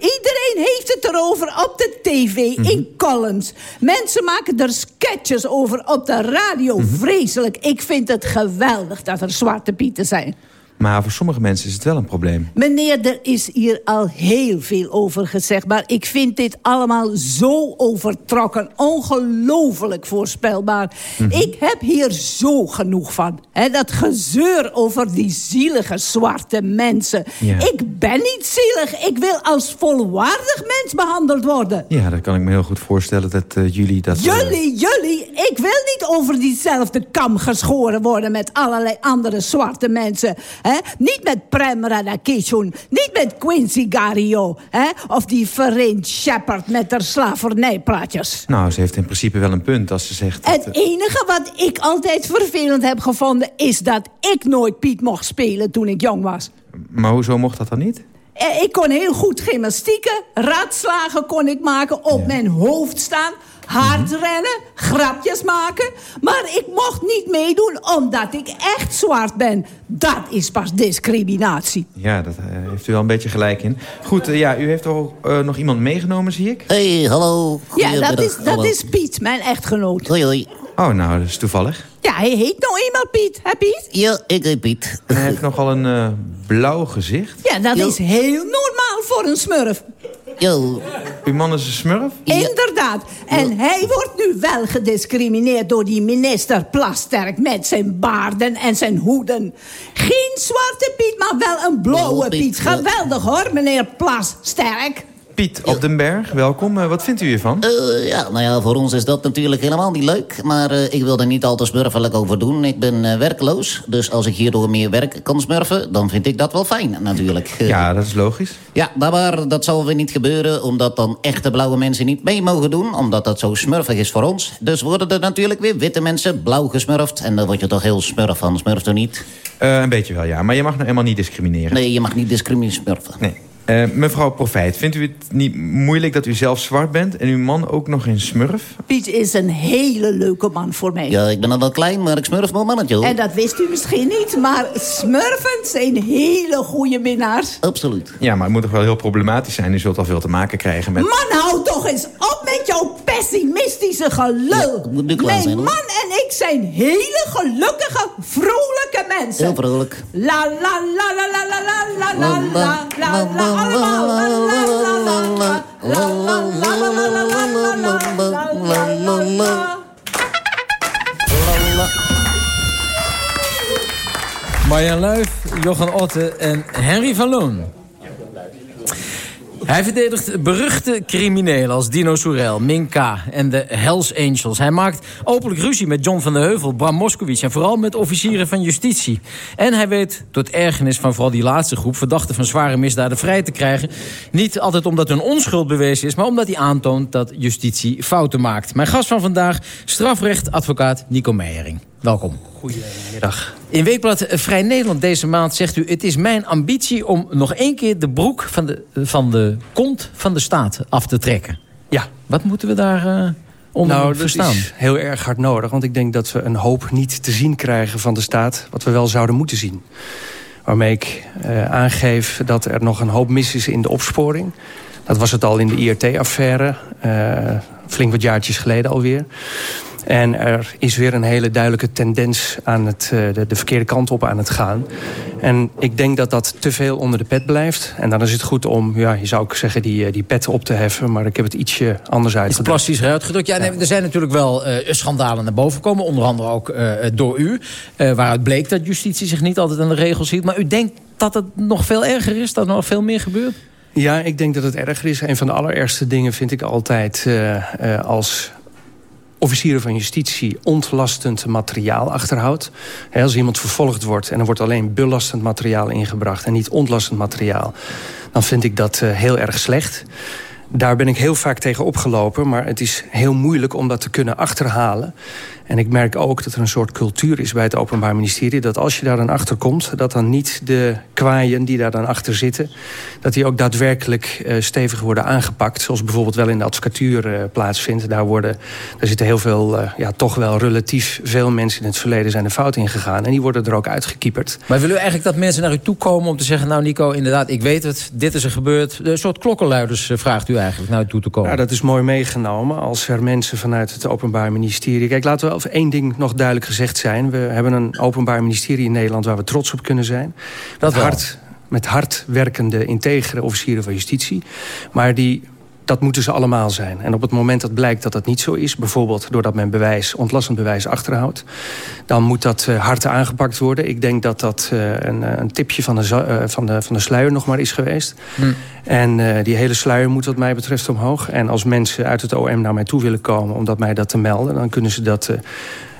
Iedereen heeft het erover op de tv, in Mhm. columns. Mensen maken er sketches over op de radio. Mhm. Vreselijk. Ik vind het geweldig dat er Zwarte Pieten zijn. Maar voor sommige mensen is het wel een probleem. Meneer, er is hier al heel veel over gezegd... maar ik vind dit allemaal zo overtrokken. Ongelooflijk voorspelbaar. Mhm. Ik heb hier zo genoeg van. Dat gezeur over die zielige zwarte mensen. Ja. Ik ben niet zielig. Ik wil als volwaardig mens behandeld worden. Ja, dat kan ik me heel goed voorstellen dat eh, jullie dat... eh, Jullie, jullie, ik wil niet over diezelfde kam geschoren worden... met allerlei andere zwarte mensen. Hè? Niet met Prem Radakishun, niet met Quincy Gario... Hè? of die Vereen Shepard met haar slavernijpraatjes. Nou, ze heeft in principe wel een punt als ze zegt... dat, Het eh, enige wat ik altijd vervelend heb gevonden... is dat ik nooit Piet mocht spelen toen ik jong was. Maar hoezo mocht dat dan niet? Eh, Ik kon heel goed gymnastieken, ratslagen kon ik maken, op mijn hoofd staan... hard rennen, grapjes maken. Maar ik mocht niet meedoen omdat ik echt zwart ben. Dat is pas discriminatie. Ja, dat eh, heeft u wel een beetje gelijk in. Goed, eh, ja, u heeft ook eh, nog iemand meegenomen, zie ik? Hey, hallo. Ja, dat is, dat is Piet, mijn echtgenoot. Hoi, hoi. Oh, nou, dat is toevallig. Ja, hij heet nou eenmaal Piet, hè Piet? Ja, ik heet Piet. En hij heeft nogal een eh, blauw gezicht. Ja, dat is heel normaal voor een smurf. Yo. Uw man is een smurf? Inderdaad. En hij wordt nu wel gediscrimineerd door die minister Plasterk... met zijn baarden en zijn hoeden. Geen zwarte Piet, maar wel een blauwe Blauwe Piet. Geweldig hoor, meneer Plasterk. Piet op den Berg, welkom. Eh, wat vindt u hiervan? Eh, ja, nou ja, voor ons is dat natuurlijk helemaal niet leuk. Maar eh, ik wil er niet al te smurfelijk over doen. Ik ben werkloos. Dus als ik hierdoor meer werk kan smurfen... dan vind ik dat wel fijn, natuurlijk. Ja, dat is logisch. Ja, maar, dat zal weer niet gebeuren... omdat dan echte blauwe mensen niet mee mogen doen... omdat dat zo smurfig is voor ons. Dus worden er natuurlijk weer witte mensen blauw gesmurfd... en daar word je toch heel smurf van, smurft u niet? Een beetje wel, ja. Maar je mag nou helemaal niet discrimineren. Nee, je mag niet discrimineren smurfen. Nee. Eh, mevrouw Profijt, vindt u het niet moeilijk dat u zelf zwart bent... en uw man ook nog een smurf? Piet is een hele leuke man voor mij. Ja, ik ben al wel klein, maar ik smurf wel mannetje, hoor. En dat wist u misschien niet, maar smurfen zijn hele goede minnaars. Absoluut. Ja, maar het moet toch wel heel problematisch zijn. U zult al veel te maken krijgen met... Man, hou toch eens op met jouw pessimistische gelul. moet nu klaar Mijn zijn, man en ik zijn hele gelukkige, vrolijke mensen. Heel vrolijk. La la la la la la la la la la la la allemaal la la la la la la la la la la la la la la la la Marjan Luif, Johan Otte en Henry van Loon. Hij verdedigt beruchte criminelen als Dino Soerel, Minka en de Hells Angels. Hij maakt openlijk ruzie met John van der Heuvel, Bram Moskowitz... en vooral met officieren van justitie. En hij weet tot ergernis van vooral die laatste groep... verdachten van zware misdaden vrij te krijgen. Niet altijd omdat hun onschuld bewezen is... maar omdat hij aantoont dat justitie fouten maakt. Mijn gast van vandaag, strafrechtadvocaat Nico Meijering. Welkom. Goedemiddag. In Weekblad Vrij Nederland deze maand zegt u... het is mijn ambitie om nog één keer de broek van de, van de kont van de staat af te trekken. Ja. Wat moeten we daar eh, onder nou, dat verstaan? is heel erg hard nodig. Want ik denk dat we een hoop niet te zien krijgen van de staat... wat we wel zouden moeten zien. Waarmee ik eh, aangeef dat er nog een hoop mis is in de opsporing. Dat was het al in de IRT-affaire. eh, flink wat jaartjes geleden alweer. En er is weer een hele duidelijke tendens aan het, eh, de, de verkeerde kant op aan het gaan. En ik denk dat dat te veel onder de pet blijft. En dan is het goed om, ja, je zou ook zeggen, die, eh, die pet op te heffen. Maar ik heb het ietsje anders Is uitgedrukt. plastisch uitgedrukt. Ja, nee, er zijn natuurlijk wel eh, schandalen naar boven gekomen. Onder andere ook door u. eh, waaruit bleek dat justitie zich niet altijd aan de regels hield. Maar u denkt dat het nog veel erger is? Dat er nog veel meer gebeurt? Ja, ik denk dat het erger is. Een van de allerergste dingen vind ik altijd als officieren van justitie ontlastend materiaal achterhoudt. Hè, als iemand vervolgd wordt en er wordt alleen belastend materiaal ingebracht... en niet ontlastend materiaal, dan vind ik dat eh, heel erg slecht. Daar ben ik heel vaak tegen opgelopen, maar het is heel moeilijk om dat te kunnen achterhalen. En ik merk ook dat er een soort cultuur is bij het Openbaar Ministerie... dat als je daar dan achter komt, dat dan niet de kwaaien die daar dan achter zitten... dat die ook daadwerkelijk eh, stevig worden aangepakt. Zoals bijvoorbeeld wel in de advocatuur eh, plaatsvindt. Daar, worden, daar zitten heel veel, eh, ja, toch wel relatief veel mensen in het verleden zijn de fout in gegaan. En die worden er ook uitgekieperd. Maar wil u eigenlijk dat mensen naar u toe komen om te zeggen... nou Nico, inderdaad, ik weet het, dit is er gebeurd. Een soort klokkenluiders vraagt u eigenlijk naar u toe te komen. Ja, dat is mooi meegenomen als er mensen vanuit het Openbaar Ministerie... Kijk, laten we over één ding nog duidelijk gezegd zijn. We hebben een Openbaar Ministerie in Nederland waar we trots op kunnen zijn. Dat hard, met hard werkende, integere officieren van justitie. Maar die, dat moeten ze allemaal zijn. En op het moment dat blijkt dat dat niet zo is... bijvoorbeeld doordat men bewijs, ontlastend bewijs achterhoudt... dan moet dat eh, hard aangepakt worden. Ik denk dat dat eh, een, eh, een tipje van de, van, de, van de sluier nog maar is geweest. Hm. En die hele sluier moet wat mij betreft omhoog. En als mensen uit het OM naar mij toe willen komen om dat mij dat te melden... dan kunnen ze dat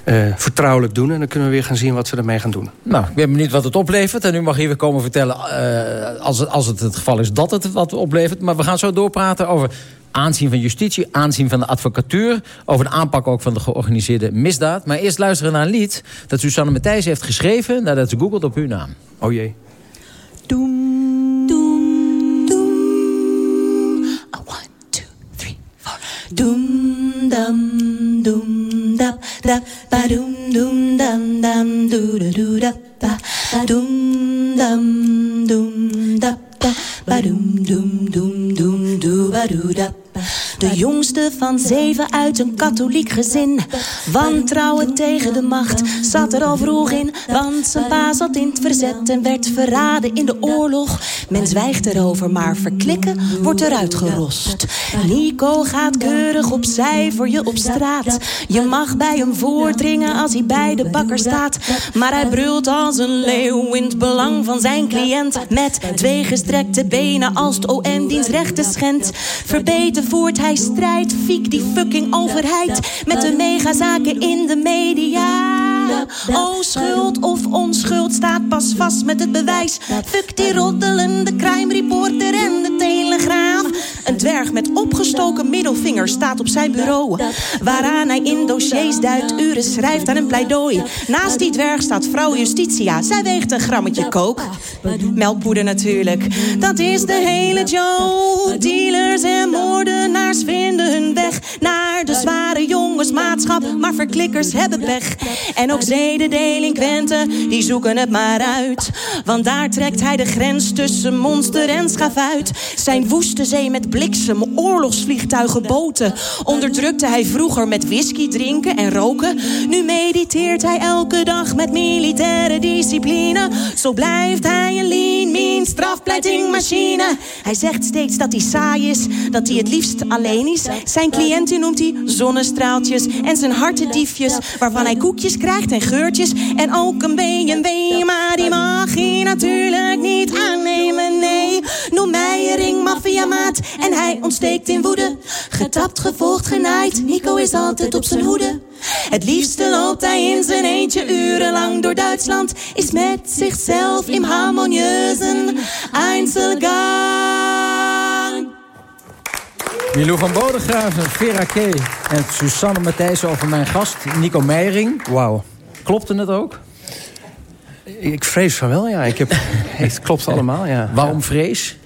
eh, vertrouwelijk doen. En dan kunnen we weer gaan zien wat ze ermee gaan doen. Nou, ik ben benieuwd wat het oplevert. En u mag hier weer komen vertellen eh, als, het, als het het geval is dat het wat oplevert. Maar we gaan zo doorpraten over aanzien van justitie, aanzien van de advocatuur... over de aanpak ook van de georganiseerde misdaad. Maar eerst luisteren naar een lied dat Susanne Matthijs heeft geschreven... nadat ze googelt op uw naam. Oh jee. Doom dum doom dap dap zeven uit een katholiek gezin. Wantrouwen tegen de macht zat er al vroeg in. Want zijn pa zat in het verzet en werd verraden in de oorlog. Men zwijgt erover, maar verklikken wordt eruit gerost. Nico gaat keurig opzij voor je op straat. Je mag bij hem voordringen als hij bij de bakker staat. Maar hij brult als een leeuw in het belang van zijn cliënt. Met twee gestrekte benen als het OM dienstrechten schendt. Verbeten voert hij strijd, fiek die fucking overheid. Met de megazaken in de media. Oh, schuld of onschuld staat pas vast met het bewijs. Fuck die roddelende crime reporter en de telegraaf. Een dwerg met opgestoken middelvinger staat op zijn bureau. Waaraan hij in dossiers duidt, uren schrijft aan een pleidooi. Naast die dwerg staat vrouw Justitia. Zij weegt een grammetje kook. Melkpoeder natuurlijk. Dat is de hele Joe. Dealers en moordenaars vinden hun weg naar de zware jongensmaatschap. Maar verklikkers hebben pech. En ook zedendelinquenten, die zoeken het maar uit. Want daar trekt hij de grens tussen monster en schavuit. Zijn woeste zee met bliksem, oorlogsvliegtuigen, boten. Onderdrukte hij vroeger met whisky drinken en roken. Nu mediteert hij elke dag met militaire discipline. Zo blijft hij een lean, mean strafpleitingmachine. Hij zegt steeds dat hij saai is, dat hij het liefst alleen is. Zijn cliënten noemt hij zonnestraaltjes en zijn hartendiefjes. Waarvan hij koekjes krijgt en geurtjes en ook een BMW. Maar die mag hij natuurlijk niet aannemen, nee. Noem mij een maffiamaat en hij ontsteekt in woede. Getapt, gevolgd, genaaid, Nico is altijd op zijn hoede. Het liefste loopt hij in zijn eentje urenlang door Duitsland. Is met zichzelf in harmonieuzen Einzelgang. Milou van Bodegraven, Vera K. en Susanne Matthijs over mijn gast, Nico Meijering. Wauw. Klopte het ook? Ik vrees van wel, ja. Ik heb, het klopt allemaal, ja. Waarom vrees?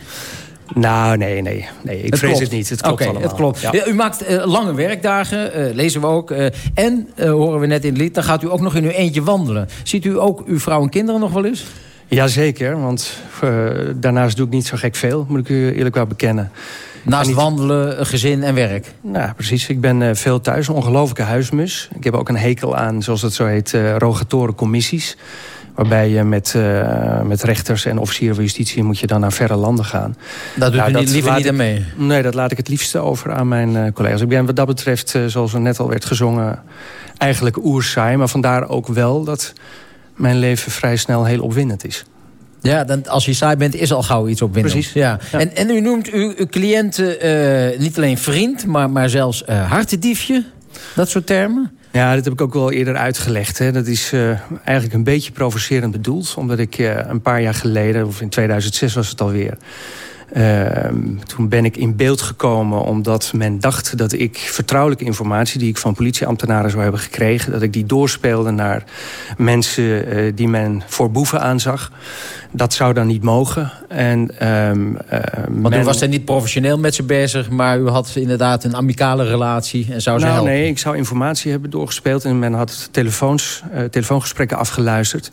Nou, nee, nee. nee ik Het vrees klopt. het niet. Het klopt Oké, allemaal. Het klopt. Ja. Ja, u maakt eh, lange werkdagen, eh, lezen we ook. eh, en, horen we net in het lied, dan gaat u ook nog in uw eentje wandelen. Ziet u ook uw vrouw en kinderen nog wel eens? Jazeker, want daarnaast doe ik niet zo gek veel. Moet ik u eerlijk wel bekennen. Naast niet- wandelen, gezin en werk. Nou, precies. Ik ben eh, veel thuis, een ongelofelijke huismus. Ik heb ook een hekel aan, zoals dat zo heet, eh rogatoren commissies. Waarbij je met, eh, met rechters en officieren van justitie moet je dan naar verre landen gaan. Daar doet Nou, u niet, liever niet aan mee. Nee, dat laat ik het liefste over aan mijn collega's. Ik ben wat dat betreft, zoals er net al werd gezongen, eigenlijk oersaai. Maar vandaar ook wel dat mijn leven vrij snel heel opwindend is. Ja, dan, als je saai bent, is al gauw iets opwindends. Precies. Ja. Ja. En, en u noemt uw, uw cliënten eh, niet alleen vriend, maar, maar zelfs eh hartendiefje. Dat soort termen. Ja, dat heb ik ook wel eerder uitgelegd. Hè. Dat is eh, eigenlijk een beetje provocerend bedoeld. Omdat ik een paar jaar geleden, of in 2006 was het alweer... ehm, toen ben ik in beeld gekomen omdat men dacht dat ik vertrouwelijke informatie... die ik van politieambtenaren zou hebben gekregen... dat ik die doorspeelde naar mensen eh, die men voor boeven aanzag. Dat zou dan niet mogen. En, eh, Want u men- was er niet professioneel met ze bezig... maar u had inderdaad een amicale relatie en zou ze nou, helpen. nee, ik zou informatie hebben doorgespeeld... en men had telefoons, eh, telefoongesprekken afgeluisterd.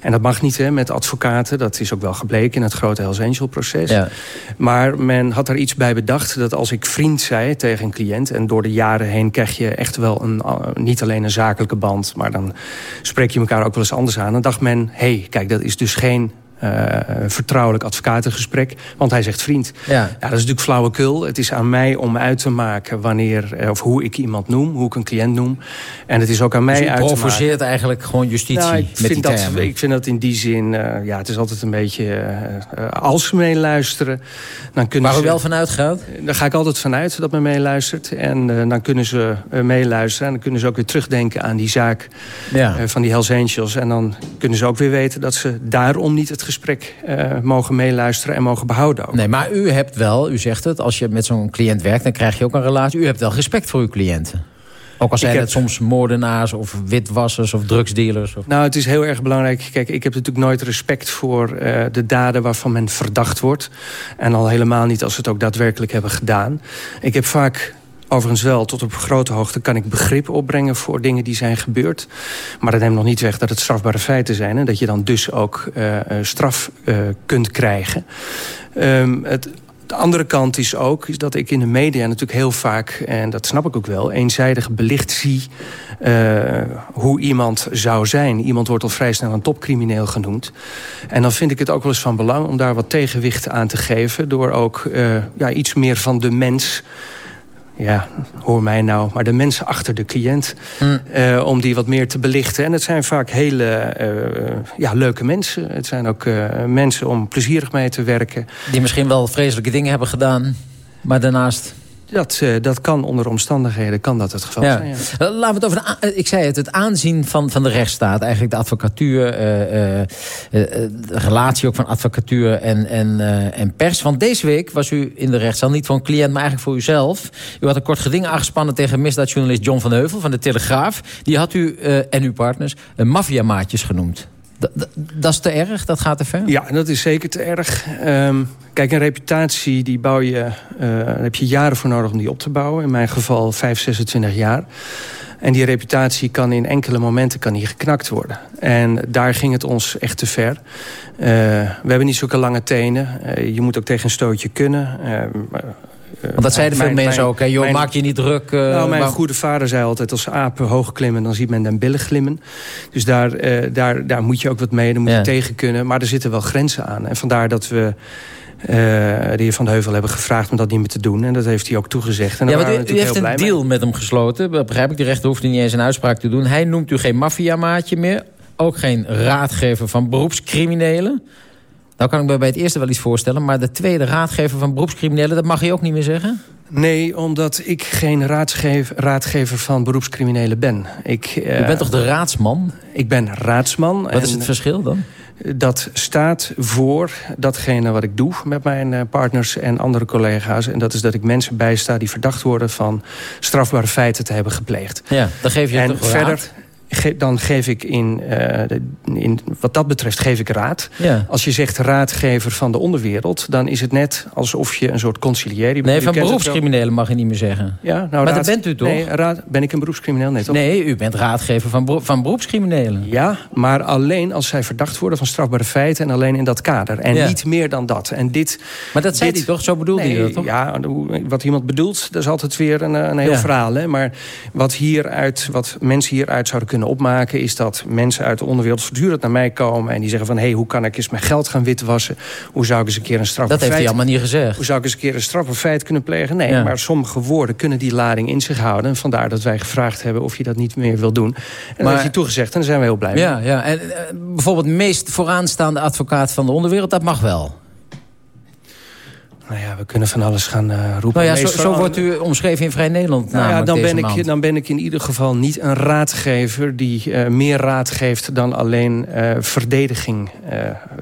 En dat mag niet hè, met advocaten. Dat is ook wel gebleken in het grote Hells Angel-proces. Ja. Maar men had er iets bij bedacht dat als ik vriend zei tegen een cliënt... en door de jaren heen krijg je echt wel een, eh, niet alleen een zakelijke band... maar dan spreek je elkaar ook wel eens anders aan. Dan dacht men, hé, hey, kijk, dat is dus geen... eh, vertrouwelijk advocatengesprek, want hij zegt vriend. Ja. Ja, dat is natuurlijk flauwekul. Het is aan mij om uit te maken wanneer, eh, of hoe ik iemand noem, hoe ik een cliënt noem. En het is ook aan mij Dus u uit te maken. provoceert eigenlijk gewoon justitie Nou, ik, met die vind dat, termen. ik vind dat in die zin, eh, ja, het is altijd een beetje, als ze meeluisteren, dan kunnen Waar u ze... wel vanuit gaat? Daar ga ik altijd vanuit dat men meeluistert. En dan kunnen ze meeluisteren. En dan kunnen ze ook weer terugdenken aan die zaak Ja. van die Hells Angels. En dan kunnen ze ook weer weten dat ze daarom niet het gesprek eh, mogen meeluisteren en mogen behouden. Ook. Nee, maar u hebt wel, u zegt het, als je met zo'n cliënt werkt... dan krijg je ook een relatie. U hebt wel respect voor uw cliënten. Ook al zijn het soms moordenaars of witwassers of drugsdealers. Of... Nou, het is heel erg belangrijk. Kijk, ik heb natuurlijk nooit respect voor eh, de daden waarvan men verdacht wordt. En al helemaal niet als ze het ook daadwerkelijk hebben gedaan. Ik heb vaak... Overigens wel, tot op grote hoogte kan ik begrip opbrengen voor dingen die zijn gebeurd. Maar dat neemt nog niet weg dat het strafbare feiten zijn. En dat je dan dus ook eh, eh, straf eh, kunt krijgen. Ehm, het De andere kant is ook is dat ik in de media natuurlijk heel vaak... en dat snap ik ook wel, eenzijdig belicht zie... Hoe iemand zou zijn. Iemand wordt al vrij snel een topcrimineel genoemd. En dan vind ik het ook wel eens van belang om daar wat tegenwicht aan te geven... door ook ja, iets meer van de mens ja, hoor mij nou, maar de mensen achter de cliënt... Mm. Uh, om die wat meer te belichten. En het zijn vaak hele uh, ja, leuke mensen. Het zijn ook uh, mensen om plezierig mee te werken. Die misschien wel vreselijke dingen hebben gedaan, maar daarnaast... Dat, uh, dat kan onder omstandigheden kan dat het geval ja. zijn. Ja. Laten we het over de, ik zei het, het aanzien van, van de rechtsstaat. Eigenlijk de advocatuur, uh, uh, de relatie ook van advocatuur en, en, en pers. Want deze week was u in de rechtszaal niet voor een cliënt, maar eigenlijk voor uzelf. U had een kort geding aangespannen tegen misdaadjournalist John van Heuvel van de Telegraaf. Die had u en uw partners maffiamaatjes genoemd. Dat is te erg? Dat gaat te ver? Ja, dat is zeker te erg. Um, kijk, een reputatie die bouw je, uh, daar heb je jaren voor nodig om die op te bouwen. In mijn geval 5, 26 jaar. En die reputatie kan in enkele momenten kan die geknakt worden. En daar ging het ons echt te ver. Uh, we hebben niet zulke lange tenen. Uh, je moet ook tegen een stootje kunnen. Want dat zeiden veel mensen ook. Hè? Joh, maak je niet druk. Uh, nou, mijn maar... goede vader zei altijd... als apen hoog klimmen, dan ziet men den billen glimmen. Dus daar, uh, daar, daar moet je ook wat mee. Daar moet je tegen kunnen. Maar er zitten wel grenzen aan. En vandaar dat we... Uh, de heer Van de Heuvel hebben gevraagd om dat niet meer te doen. En dat heeft hij ook toegezegd. En ja, want u, u heeft een deal mee. met hem gesloten. Begrijp ik, de rechter hoeft niet eens een uitspraak te doen. Hij noemt u geen maffiamaatje meer. Ook geen raadgever van beroepscriminelen. Nou kan ik me bij het eerste wel iets voorstellen... maar de tweede raadgever van beroepscriminelen... dat mag je ook niet meer zeggen? Nee, omdat ik geen raadgever, raadgever van beroepscriminelen ben. Ik, uh, U bent toch de raadsman? Ik ben raadsman. Wat is het verschil dan? Dat staat voor datgene wat ik doe met mijn eh, partners en andere collega's. En dat is dat ik mensen bijsta die verdacht worden van strafbare feiten te hebben gepleegd. Ja, dan geef je en toch verder, ge dan geef ik in, uh, de, in, wat dat betreft geef ik raad. Ja. Als je zegt raadgever van de onderwereld... dan is het net alsof je een soort conciliëri... Nee, van beroepscriminelen mag je niet meer zeggen. Ja, nou, maar raad, dat bent u toch? Nee, raad, ben ik een beroepscrimineel? Nee, toch? nee, u bent raadgever van, beroep, van beroepscriminelen. Ja, maar alleen als zij verdacht worden van strafbare feiten... en alleen in dat kader. En Ja. niet meer dan dat. En dit, Maar dat zei hij toch? Zo bedoelde Nee, hij dat toch? Ja, wat iemand bedoelt, dat is altijd weer een, een heel Ja. verhaal. Hè? Maar wat, hieruit, wat mensen hieruit zouden kunnen opmaken... is dat mensen uit de onderwereld voortdurend naar mij komen... en die zeggen van, hé, hey, hoe kan ik eens mijn geld gaan witwassen? Hoe zou ik eens een keer een strafbaar Dat heeft hij allemaal niet gezegd. Hoe zou ik eens een keer een strafbaar feit kunnen plegen? Nee, Ja. maar sommige woorden kunnen die lading in zich houden. En vandaar dat wij gevraagd hebben of je dat niet meer wil doen. En dat Maar- heeft hij toegezegd en daar zijn we heel blij mee. Ja, ja. En eh, bijvoorbeeld meest vooraanstaande advocaat van de onderwereld, dat mag wel. Nou ja, we kunnen van alles gaan eh, roepen. Nou ja, zo, wordt u omschreven in Vrij Nederland Nou ja, dan ben, ik, dan ben ik in ieder geval niet een raadgever... die eh, meer raad geeft dan alleen eh, verdediging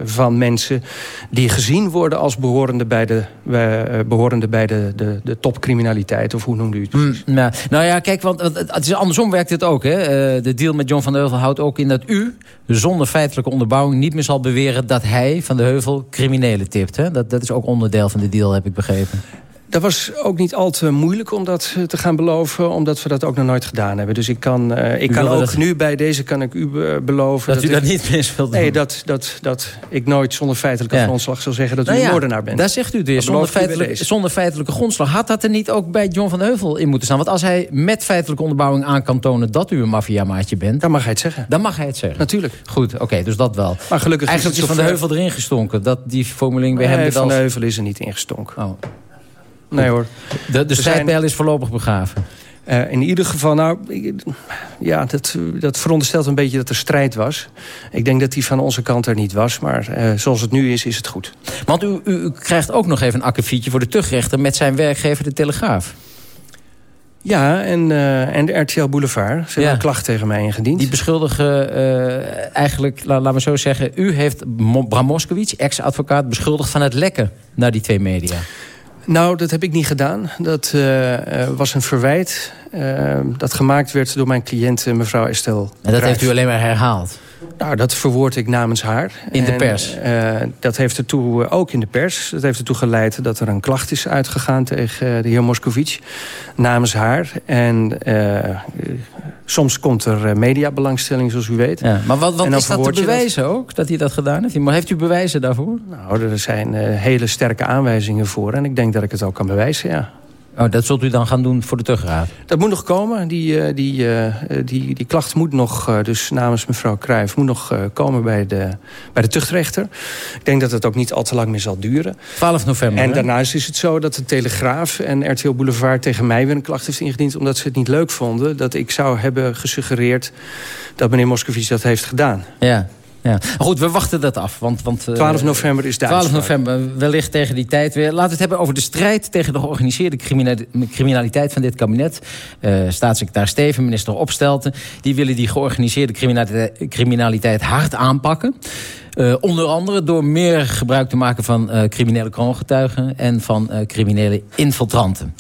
van mensen... die gezien worden als behorende bij de, eh, behorende bij de, de, de topcriminaliteit. Of hoe noemde u het? Mm, nou, nou ja, kijk, want het, is andersom werkt het ook. Hè. De deal met John van de Heuvel houdt ook in dat u... zonder feitelijke onderbouwing niet meer zal beweren... dat hij van de Heuvel criminelen tipt. Hè. Dat, dat is ook onderdeel van de deal, heb ik begrepen. Dat was ook niet al te moeilijk om dat eh, te gaan beloven... omdat we dat ook nog nooit gedaan hebben. Dus ik kan, eh, ik U kan ook dat- nu bij deze kan ik u eh, beloven... Dat, u ik, dat niet mis wilt doen. Nee, dat, dat, dat ik nooit zonder feitelijke Ja. grondslag zal zeggen... dat u Nou een ja, moordenaar bent. Daar zegt u. Dat Zonder feitelijke, zonder feitelijke grondslag. Had dat er niet ook bij John van Heuvel in moeten staan? Want als hij met feitelijke onderbouwing aan kan tonen... dat u een maffiamaatje bent... Dan mag hij het zeggen. Dan mag hij het zeggen. Natuurlijk. Goed, oké, dus dat wel. Maar gelukkig Eigenlijk is is het Van de Heuvel erin gestonken. Dat die formulering bij hem Nee, dit Van als... de Heuvel is er niet ingestonken. Oh. Nee hoor. De, de strijdpijl is voorlopig begraven. Eh, in ieder geval, nou, ja, dat, dat veronderstelt een beetje dat er strijd was. Ik denk dat die van onze kant er niet was. Maar eh, zoals het nu is, is het goed. Want u, u, u krijgt ook nog even een akkefietje voor de tuchtrechter... met zijn werkgever de Telegraaf. Ja, en, eh, en de RTL Boulevard. Ze hebben een klacht tegen mij ingediend. Die beschuldigen eigenlijk, la, laten we zo zeggen... u heeft Bram Moskowitz, ex-advocaat, beschuldigd van het lekken naar die twee media. Nou, dat heb ik niet gedaan. Dat eh, eh, was een verwijt eh, dat gemaakt werd door mijn cliënt mevrouw Estelle. En dat Drijf. heeft u alleen maar herhaald. Nou, dat verwoord ik namens haar. In de En, pers? dat heeft ertoe, ook in de pers, dat heeft ertoe geleid... dat er een klacht is uitgegaan tegen de heer Moscovici namens haar. En Soms komt er uh, mediabelangstelling, zoals u weet. Ja, maar wat, wat is dat te bewijzen dat... ook, dat hij dat gedaan heeft? Maar heeft u bewijzen daarvoor? Nou, er zijn uh, hele sterke aanwijzingen voor. En ik denk dat ik het ook kan bewijzen, ja. Oh, dat zult u dan gaan doen voor de tuchtraad? Dat moet nog komen. Die, uh, die, uh, die, die klacht moet nog, uh, dus namens mevrouw Cruijff... moet nog komen bij de, bij de tuchtrechter. Ik denk dat het ook niet al te lang meer zal duren. 12 november, En daarnaast is het zo dat de Telegraaf en RTL Boulevard... tegen mij weer een klacht heeft ingediend... omdat ze het niet leuk vonden dat ik zou hebben gesuggereerd... dat meneer Moscovici dat heeft gedaan. Ja. Ja. Goed, we wachten dat af. Want, want, 12 november is de 12 november, wellicht tegen die tijd weer. Laten we het hebben over de strijd tegen de georganiseerde criminaliteit van dit kabinet. Uh, staatssecretaris Steven, minister Opstelten... die willen die georganiseerde criminaliteit, criminaliteit hard aanpakken. Uh, onder andere door meer gebruik te maken van uh, criminele kroongetuigen... en van criminele infiltranten.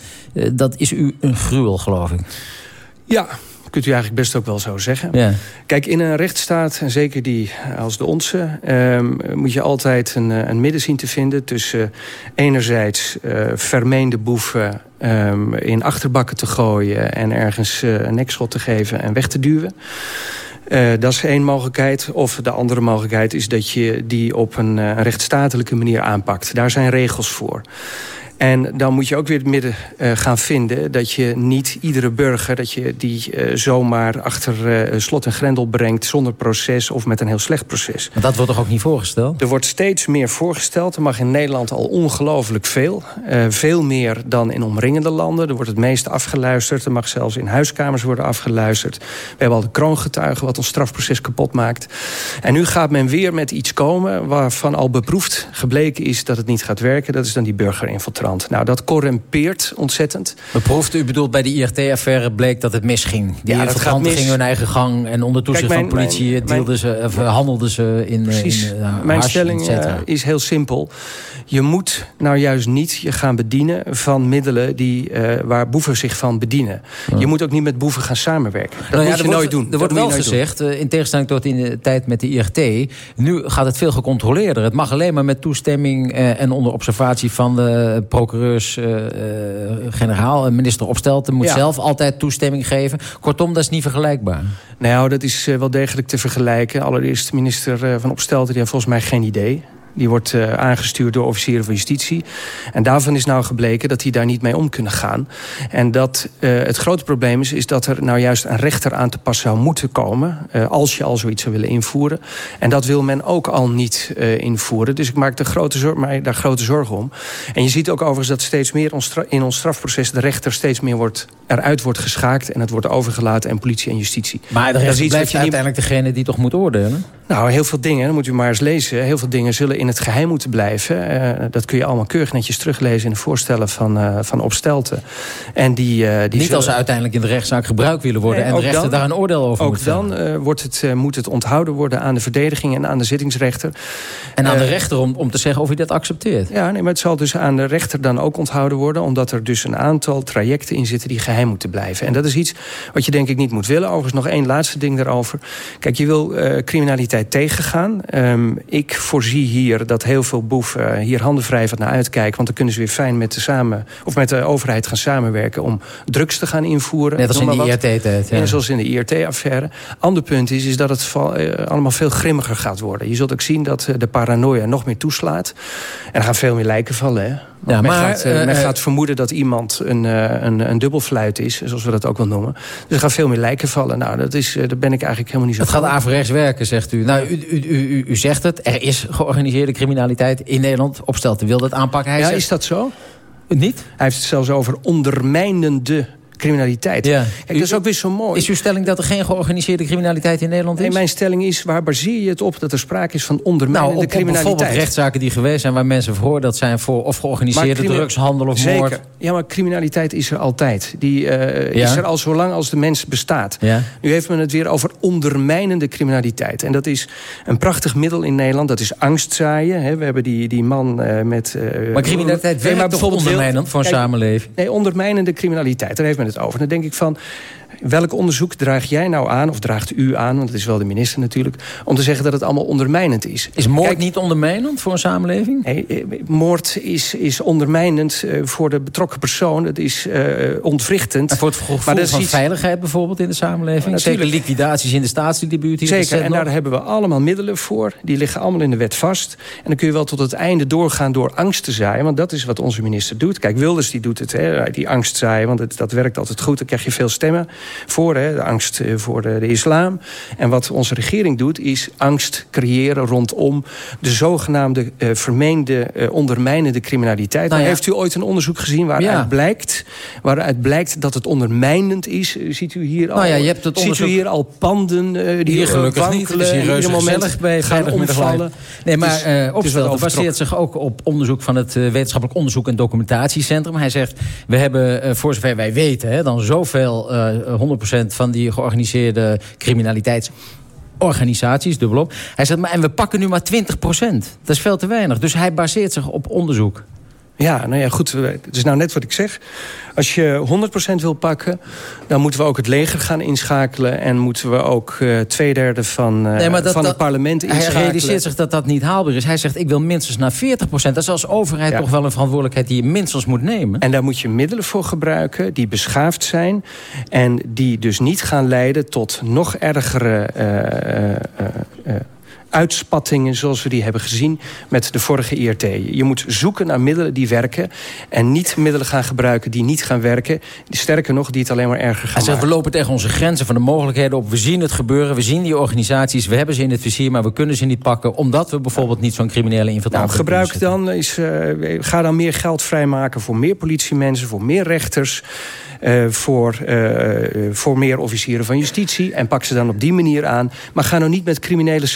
dat is u een gruwel, geloof ik. Ja, kunt u eigenlijk best ook wel zo zeggen. Ja. Kijk, in een rechtsstaat, en zeker die als de onze... Um, moet je altijd een, een, midden zien te vinden tussen uh, enerzijds uh, vermeende boeven... Um, in achterbakken te gooien en ergens uh, een nekschot te geven en weg te duwen. Uh, dat is één mogelijkheid. Of de andere mogelijkheid is dat je die op een, een rechtsstatelijke manier aanpakt. Daar zijn regels voor. En dan moet je ook weer het midden uh, gaan vinden... dat je niet iedere burger dat je die uh, zomaar achter uh, slot en grendel brengt... zonder proces of met een heel slecht proces. Maar dat wordt toch ook niet voorgesteld? Er wordt steeds meer voorgesteld. Er mag in Nederland al ongelooflijk veel. veel meer dan in omringende landen. Er wordt het meeste afgeluisterd. Er mag zelfs in huiskamers worden afgeluisterd. We hebben al de kroongetuigen wat ons strafproces kapot maakt. En nu gaat men weer met iets komen... waarvan al beproefd gebleken is dat het niet gaat werken. Dat is dan die burgerinfiltratie. Nou, dat corrumpeert ontzettend. Beproefd, u bedoelt bij de IRT-affaire bleek dat het misging. Die ja, gingen hun eigen gang en onder toezicht van politie mijn, deelden ze, of, handelden ze in... Precies. In, uh, mijn stelling uh, is heel simpel. Je moet nou juist niet je gaan bedienen van middelen die, uh, waar boeven zich van bedienen. Ja. Je moet ook niet met boeven gaan samenwerken. Dat nou ja, moet je wordt, nooit doen. Er wordt wel gezegd, in tegenstelling tot in de tijd met de IRT... nu gaat het veel gecontroleerder. Het mag alleen maar met toestemming en onder observatie van de procureurs-generaal, uh, minister Opstelten... moet ja. zelf altijd toestemming geven. Kortom, dat is niet vergelijkbaar. Nou, dat is uh, wel degelijk te vergelijken. Allereerst minister van Opstelten, die heeft volgens mij geen idee. Die wordt uh, aangestuurd door officieren van justitie. En daarvan is nou gebleken dat die daar niet mee om kunnen gaan. En dat uh, het grote probleem is, is dat er nou juist een rechter aan te pas zou moeten komen. Uh, als je al zoiets zou willen invoeren. En dat wil men ook al niet invoeren. Dus ik maak de grote zorg, mij daar grote zorgen om. En je ziet ook overigens dat steeds meer in ons strafproces de rechter steeds meer wordt, eruit wordt geschaakt. En het wordt overgelaten aan politie en justitie. Maar de rechter blijft uiteindelijk niet... degene die toch moet oordelen? Nou, heel veel dingen, dat moet u maar eens lezen. Heel veel dingen zullen in het geheim moeten blijven. Uh, dat kun je allemaal keurig netjes teruglezen in de voorstellen van, uh, van Opstelten. En die, uh, die Niet zullen... als ze uiteindelijk in de rechtszaak gebruikt willen worden... Nee, en de rechter dan, daar een oordeel over ook moet dan wordt het, moet het onthouden worden aan de verdediging en aan de zittingsrechter. En aan de rechter om, om te zeggen of hij dat accepteert? Ja, nee, maar het zal dus aan de rechter dan ook onthouden worden... omdat er dus een aantal trajecten in zitten die geheim moeten blijven. En dat is iets wat je denk ik niet moet willen. Overigens nog één laatste ding daarover. Kijk, je wil criminaliteit tegengaan. Um, ik voorzie hier dat heel veel boeven hier handenvrij van naar uitkijken. Want dan kunnen ze weer fijn met de, samen, of met de overheid gaan samenwerken... om drugs te gaan invoeren. Net als in de IRT-tijd. Ja. Zoals in de IRT-affaire. Ander punt is, is dat het uh, allemaal veel grimmiger gaat worden. Je zult ook zien dat de paranoia nog meer toeslaat. En er gaan veel meer lijken vallen, hè? Ja, men, maar, gaat, uh, men uh, gaat vermoeden dat iemand een, uh, een, een dubbelfluit is, zoals we dat ook wel noemen. Dus er gaan veel meer lijken vallen. Nou, dat is, daar ben ik eigenlijk helemaal niet zo Het gaat averechts werken, zegt u. Nou, u, u, u, u zegt het, er is georganiseerde criminaliteit in Nederland. Opstelten wil dat aanpakken. Hij ja, zegt, is dat zo? Niet? Hij heeft het zelfs over ondermijnende criminaliteit. Ja. Kijk, dat is ook weer zo mooi. Is uw stelling dat er geen georganiseerde criminaliteit in Nederland is? Nee, mijn stelling is, waar baseer je het op dat er sprake is van ondermijnende nou, op, criminaliteit? Bijvoorbeeld rechtszaken die geweest zijn waar mensen veroordeeld zijn voor of georganiseerde drugshandel of Zeker. moord. Ja, maar criminaliteit is er altijd. Die uh, ja? is er al zolang als de mens bestaat. Ja? Nu heeft men het weer over ondermijnende criminaliteit. En dat is een prachtig middel in Nederland. Dat is angstzaaien. Hè. We hebben die, die man uh, met... Uh, maar criminaliteit werkt maar bijvoorbeeld ondermijnend voor een kijk, samenleving? Nee, ondermijnende criminaliteit. Daar heeft men het over. Dan denk ik van... welk onderzoek draag jij nou aan, of draagt u aan... want het is wel de minister natuurlijk... om te zeggen dat het allemaal ondermijnend is. Is moord niet ondermijnend voor een samenleving? Nee, eh, moord is, is ondermijnend uh, voor de betrokken persoon. Het is uh, ontwrichtend. En voor het gevoel maar dat van iets... veiligheid bijvoorbeeld in de samenleving? Zeker liquidaties in de staatsdebuut. Zeker, en daar hebben we allemaal middelen voor. Die liggen allemaal in de wet vast. En dan kun je wel tot het einde doorgaan door angst te zaaien. Want dat is wat onze minister doet. Kijk, Wilders die doet het, hè, die angst zaaien. Want het, dat werkt altijd goed. Dan krijg je veel stemmen voor. Hè, de angst voor de, de islam. En wat onze regering doet, is angst creëren rondom... de zogenaamde uh, vermeende uh, ondermijnende criminaliteit. Nou, ja. Heeft u ooit een onderzoek gezien waaruit, ja. blijkt, waaruit blijkt dat het ondermijnend is? Ziet u hier nou al, ja, je hebt het onderzoek... ziet u hier al panden uh, die hier gelukkig wankelen, niet. Het is hier moment bij gaan omvallen? Nee, maar uh, Opstel baseert zich ook op onderzoek van het Wetenschappelijk Onderzoek en Documentatiecentrum. Hij zegt, we hebben, voor zover wij weten, hè, dan zoveel, 100% van die georganiseerde criminaliteitsorganisaties, dubbelop. Hij zegt, maar, en we pakken nu maar 20%. Dat is veel te weinig. Dus hij baseert zich op onderzoek. Ja, nou ja, goed. Het is nou net wat ik zeg. Als je 100% wil pakken, dan moeten we ook het leger gaan inschakelen... en moeten we ook uh, twee derde van, uh, nee, dat, van het parlement inschakelen. Hij realiseert zich dat dat niet haalbaar is. Hij zegt, ik wil minstens naar 40%. Dat is als overheid ja. toch wel een verantwoordelijkheid die je minstens moet nemen. En daar moet je middelen voor gebruiken die beschaafd zijn... en die dus niet gaan leiden tot nog ergere... Uh, uitspattingen zoals we die hebben gezien met de vorige IRT. Je moet zoeken naar middelen die werken... en niet middelen gaan gebruiken die niet gaan werken. Sterker nog, die het alleen maar erger gaan Hij zegt, we lopen tegen onze grenzen van de mogelijkheden op. We zien het gebeuren, we zien die organisaties... we hebben ze in het vizier, maar we kunnen ze niet pakken... omdat we bijvoorbeeld niet zo'n criminele infiltratie nou, gebruik dan is, uh, Ga dan meer geld vrijmaken voor meer politiemensen... voor meer rechters... Uh, voor, uh, voor meer officieren van justitie. En pak ze dan op die manier aan. Maar ga nou niet met criminelen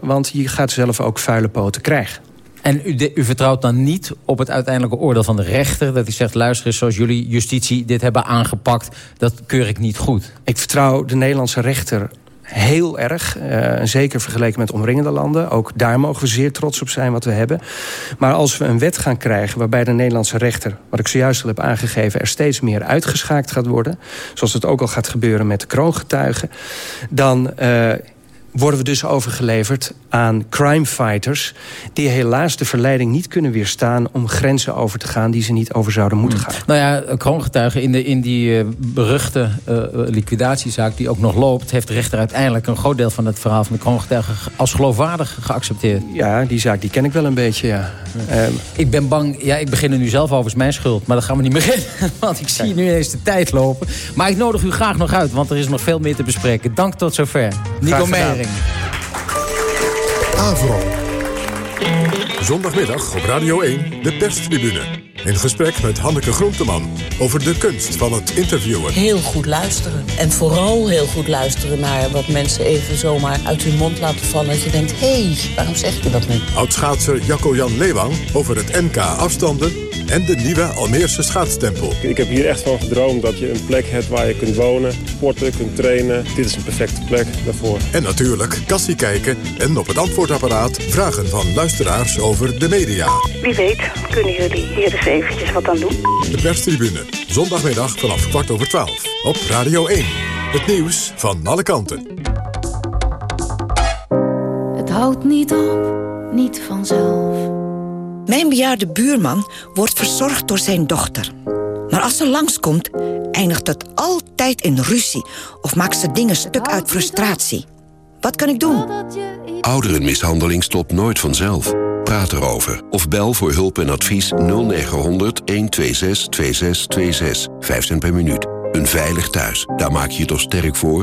want je gaat zelf ook vuile poten krijgen. En u, u, vertrouwt dan niet op het uiteindelijke oordeel van de rechter... dat hij zegt, luister eens, zoals jullie justitie dit hebben aangepakt... dat keur ik niet goed. Ik vertrouw de Nederlandse rechter heel erg. Uh, zeker vergeleken met omringende landen. Ook daar mogen we zeer trots op zijn wat we hebben. Maar als we een wet gaan krijgen waarbij de Nederlandse rechter... wat ik zojuist al heb aangegeven, er steeds meer uitgeschaakt gaat worden... zoals het ook al gaat gebeuren met de kroongetuigen... dan... Uh, worden we dus overgeleverd aan crimefighters... die helaas de verleiding niet kunnen weerstaan... om grenzen over te gaan die ze niet over zouden moeten gaan. Nou ja, kroongetuigen in, de, in die uh, beruchte uh, liquidatiezaak die ook nog loopt... heeft de rechter uiteindelijk een groot deel van het verhaal van de kroongetuigen... als geloofwaardig geaccepteerd. Ja, die zaak die ken ik wel een beetje, ja. Um, ik ben bang, ja, ik begin er nu zelf over, is mijn schuld. Maar dat gaan we niet beginnen, want ik zie nu eens de tijd lopen. Maar ik nodig u graag nog uit, want er is nog veel meer te bespreken. Dank tot zover. Nico Meijering. Avro. Zondagmiddag op Radio 1, de perstribune. In gesprek met Hanneke Groenteman over de kunst van het interviewen. Heel goed luisteren. En vooral heel goed luisteren naar wat mensen even zomaar uit hun mond laten vallen. Dat je denkt, hé, hey, waarom zeg je dat nu? Oudschaatser Jacco-Jan Leewang over het NK afstanden en de nieuwe Almeerse schaatstempel. Ik heb hier echt van gedroomd dat je een plek hebt waar je kunt wonen, sporten, kunt trainen. Dit is een perfecte plek daarvoor. En natuurlijk kassie kijken en op het antwoordapparaat vragen van luisteraars over de media. Wie weet kunnen jullie hier eens eventjes wat aan doen. De perstribune, zondagmiddag vanaf kwart over twaalf op Radio 1. Het nieuws van alle kanten. Het houdt niet op, niet vanzelf. Mijn bejaarde buurman wordt verzorgd door zijn dochter. Maar als ze langskomt, eindigt het altijd in ruzie... of maakt ze dingen stuk uit frustratie. Wat kan ik doen? Ouderenmishandeling stopt nooit vanzelf. Praat erover of bel voor hulp en advies 0900 126 2626. 5 cent per minuut. Een veilig thuis, daar maak je je toch sterk voor?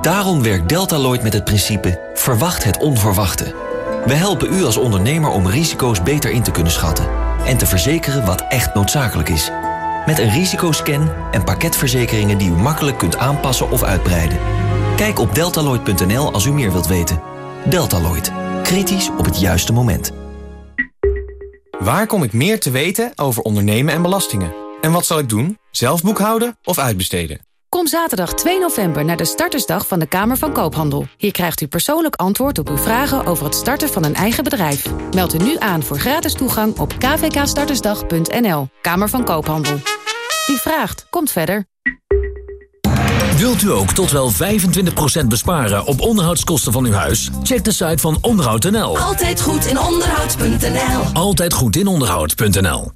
Daarom werkt Deltaloid met het principe verwacht het onverwachte. We helpen u als ondernemer om risico's beter in te kunnen schatten en te verzekeren wat echt noodzakelijk is. Met een risicoscan en pakketverzekeringen die u makkelijk kunt aanpassen of uitbreiden. Kijk op deltaloid.nl als u meer wilt weten. Deltaloid. Kritisch op het juiste moment. Waar kom ik meer te weten over ondernemen en belastingen? En wat zal ik doen? Zelf boekhouden of uitbesteden? Kom zaterdag 2 november naar de startersdag van de Kamer van Koophandel. Hier krijgt u persoonlijk antwoord op uw vragen over het starten van een eigen bedrijf. Meld u nu aan voor gratis toegang op kvkstartersdag.nl. Kamer van Koophandel. Wie vraagt, komt verder. Wilt u ook tot wel 25% besparen op onderhoudskosten van uw huis? Check de site van onderhoud.nl. Altijd goed in onderhoud.nl Altijd goed in onderhoud.nl.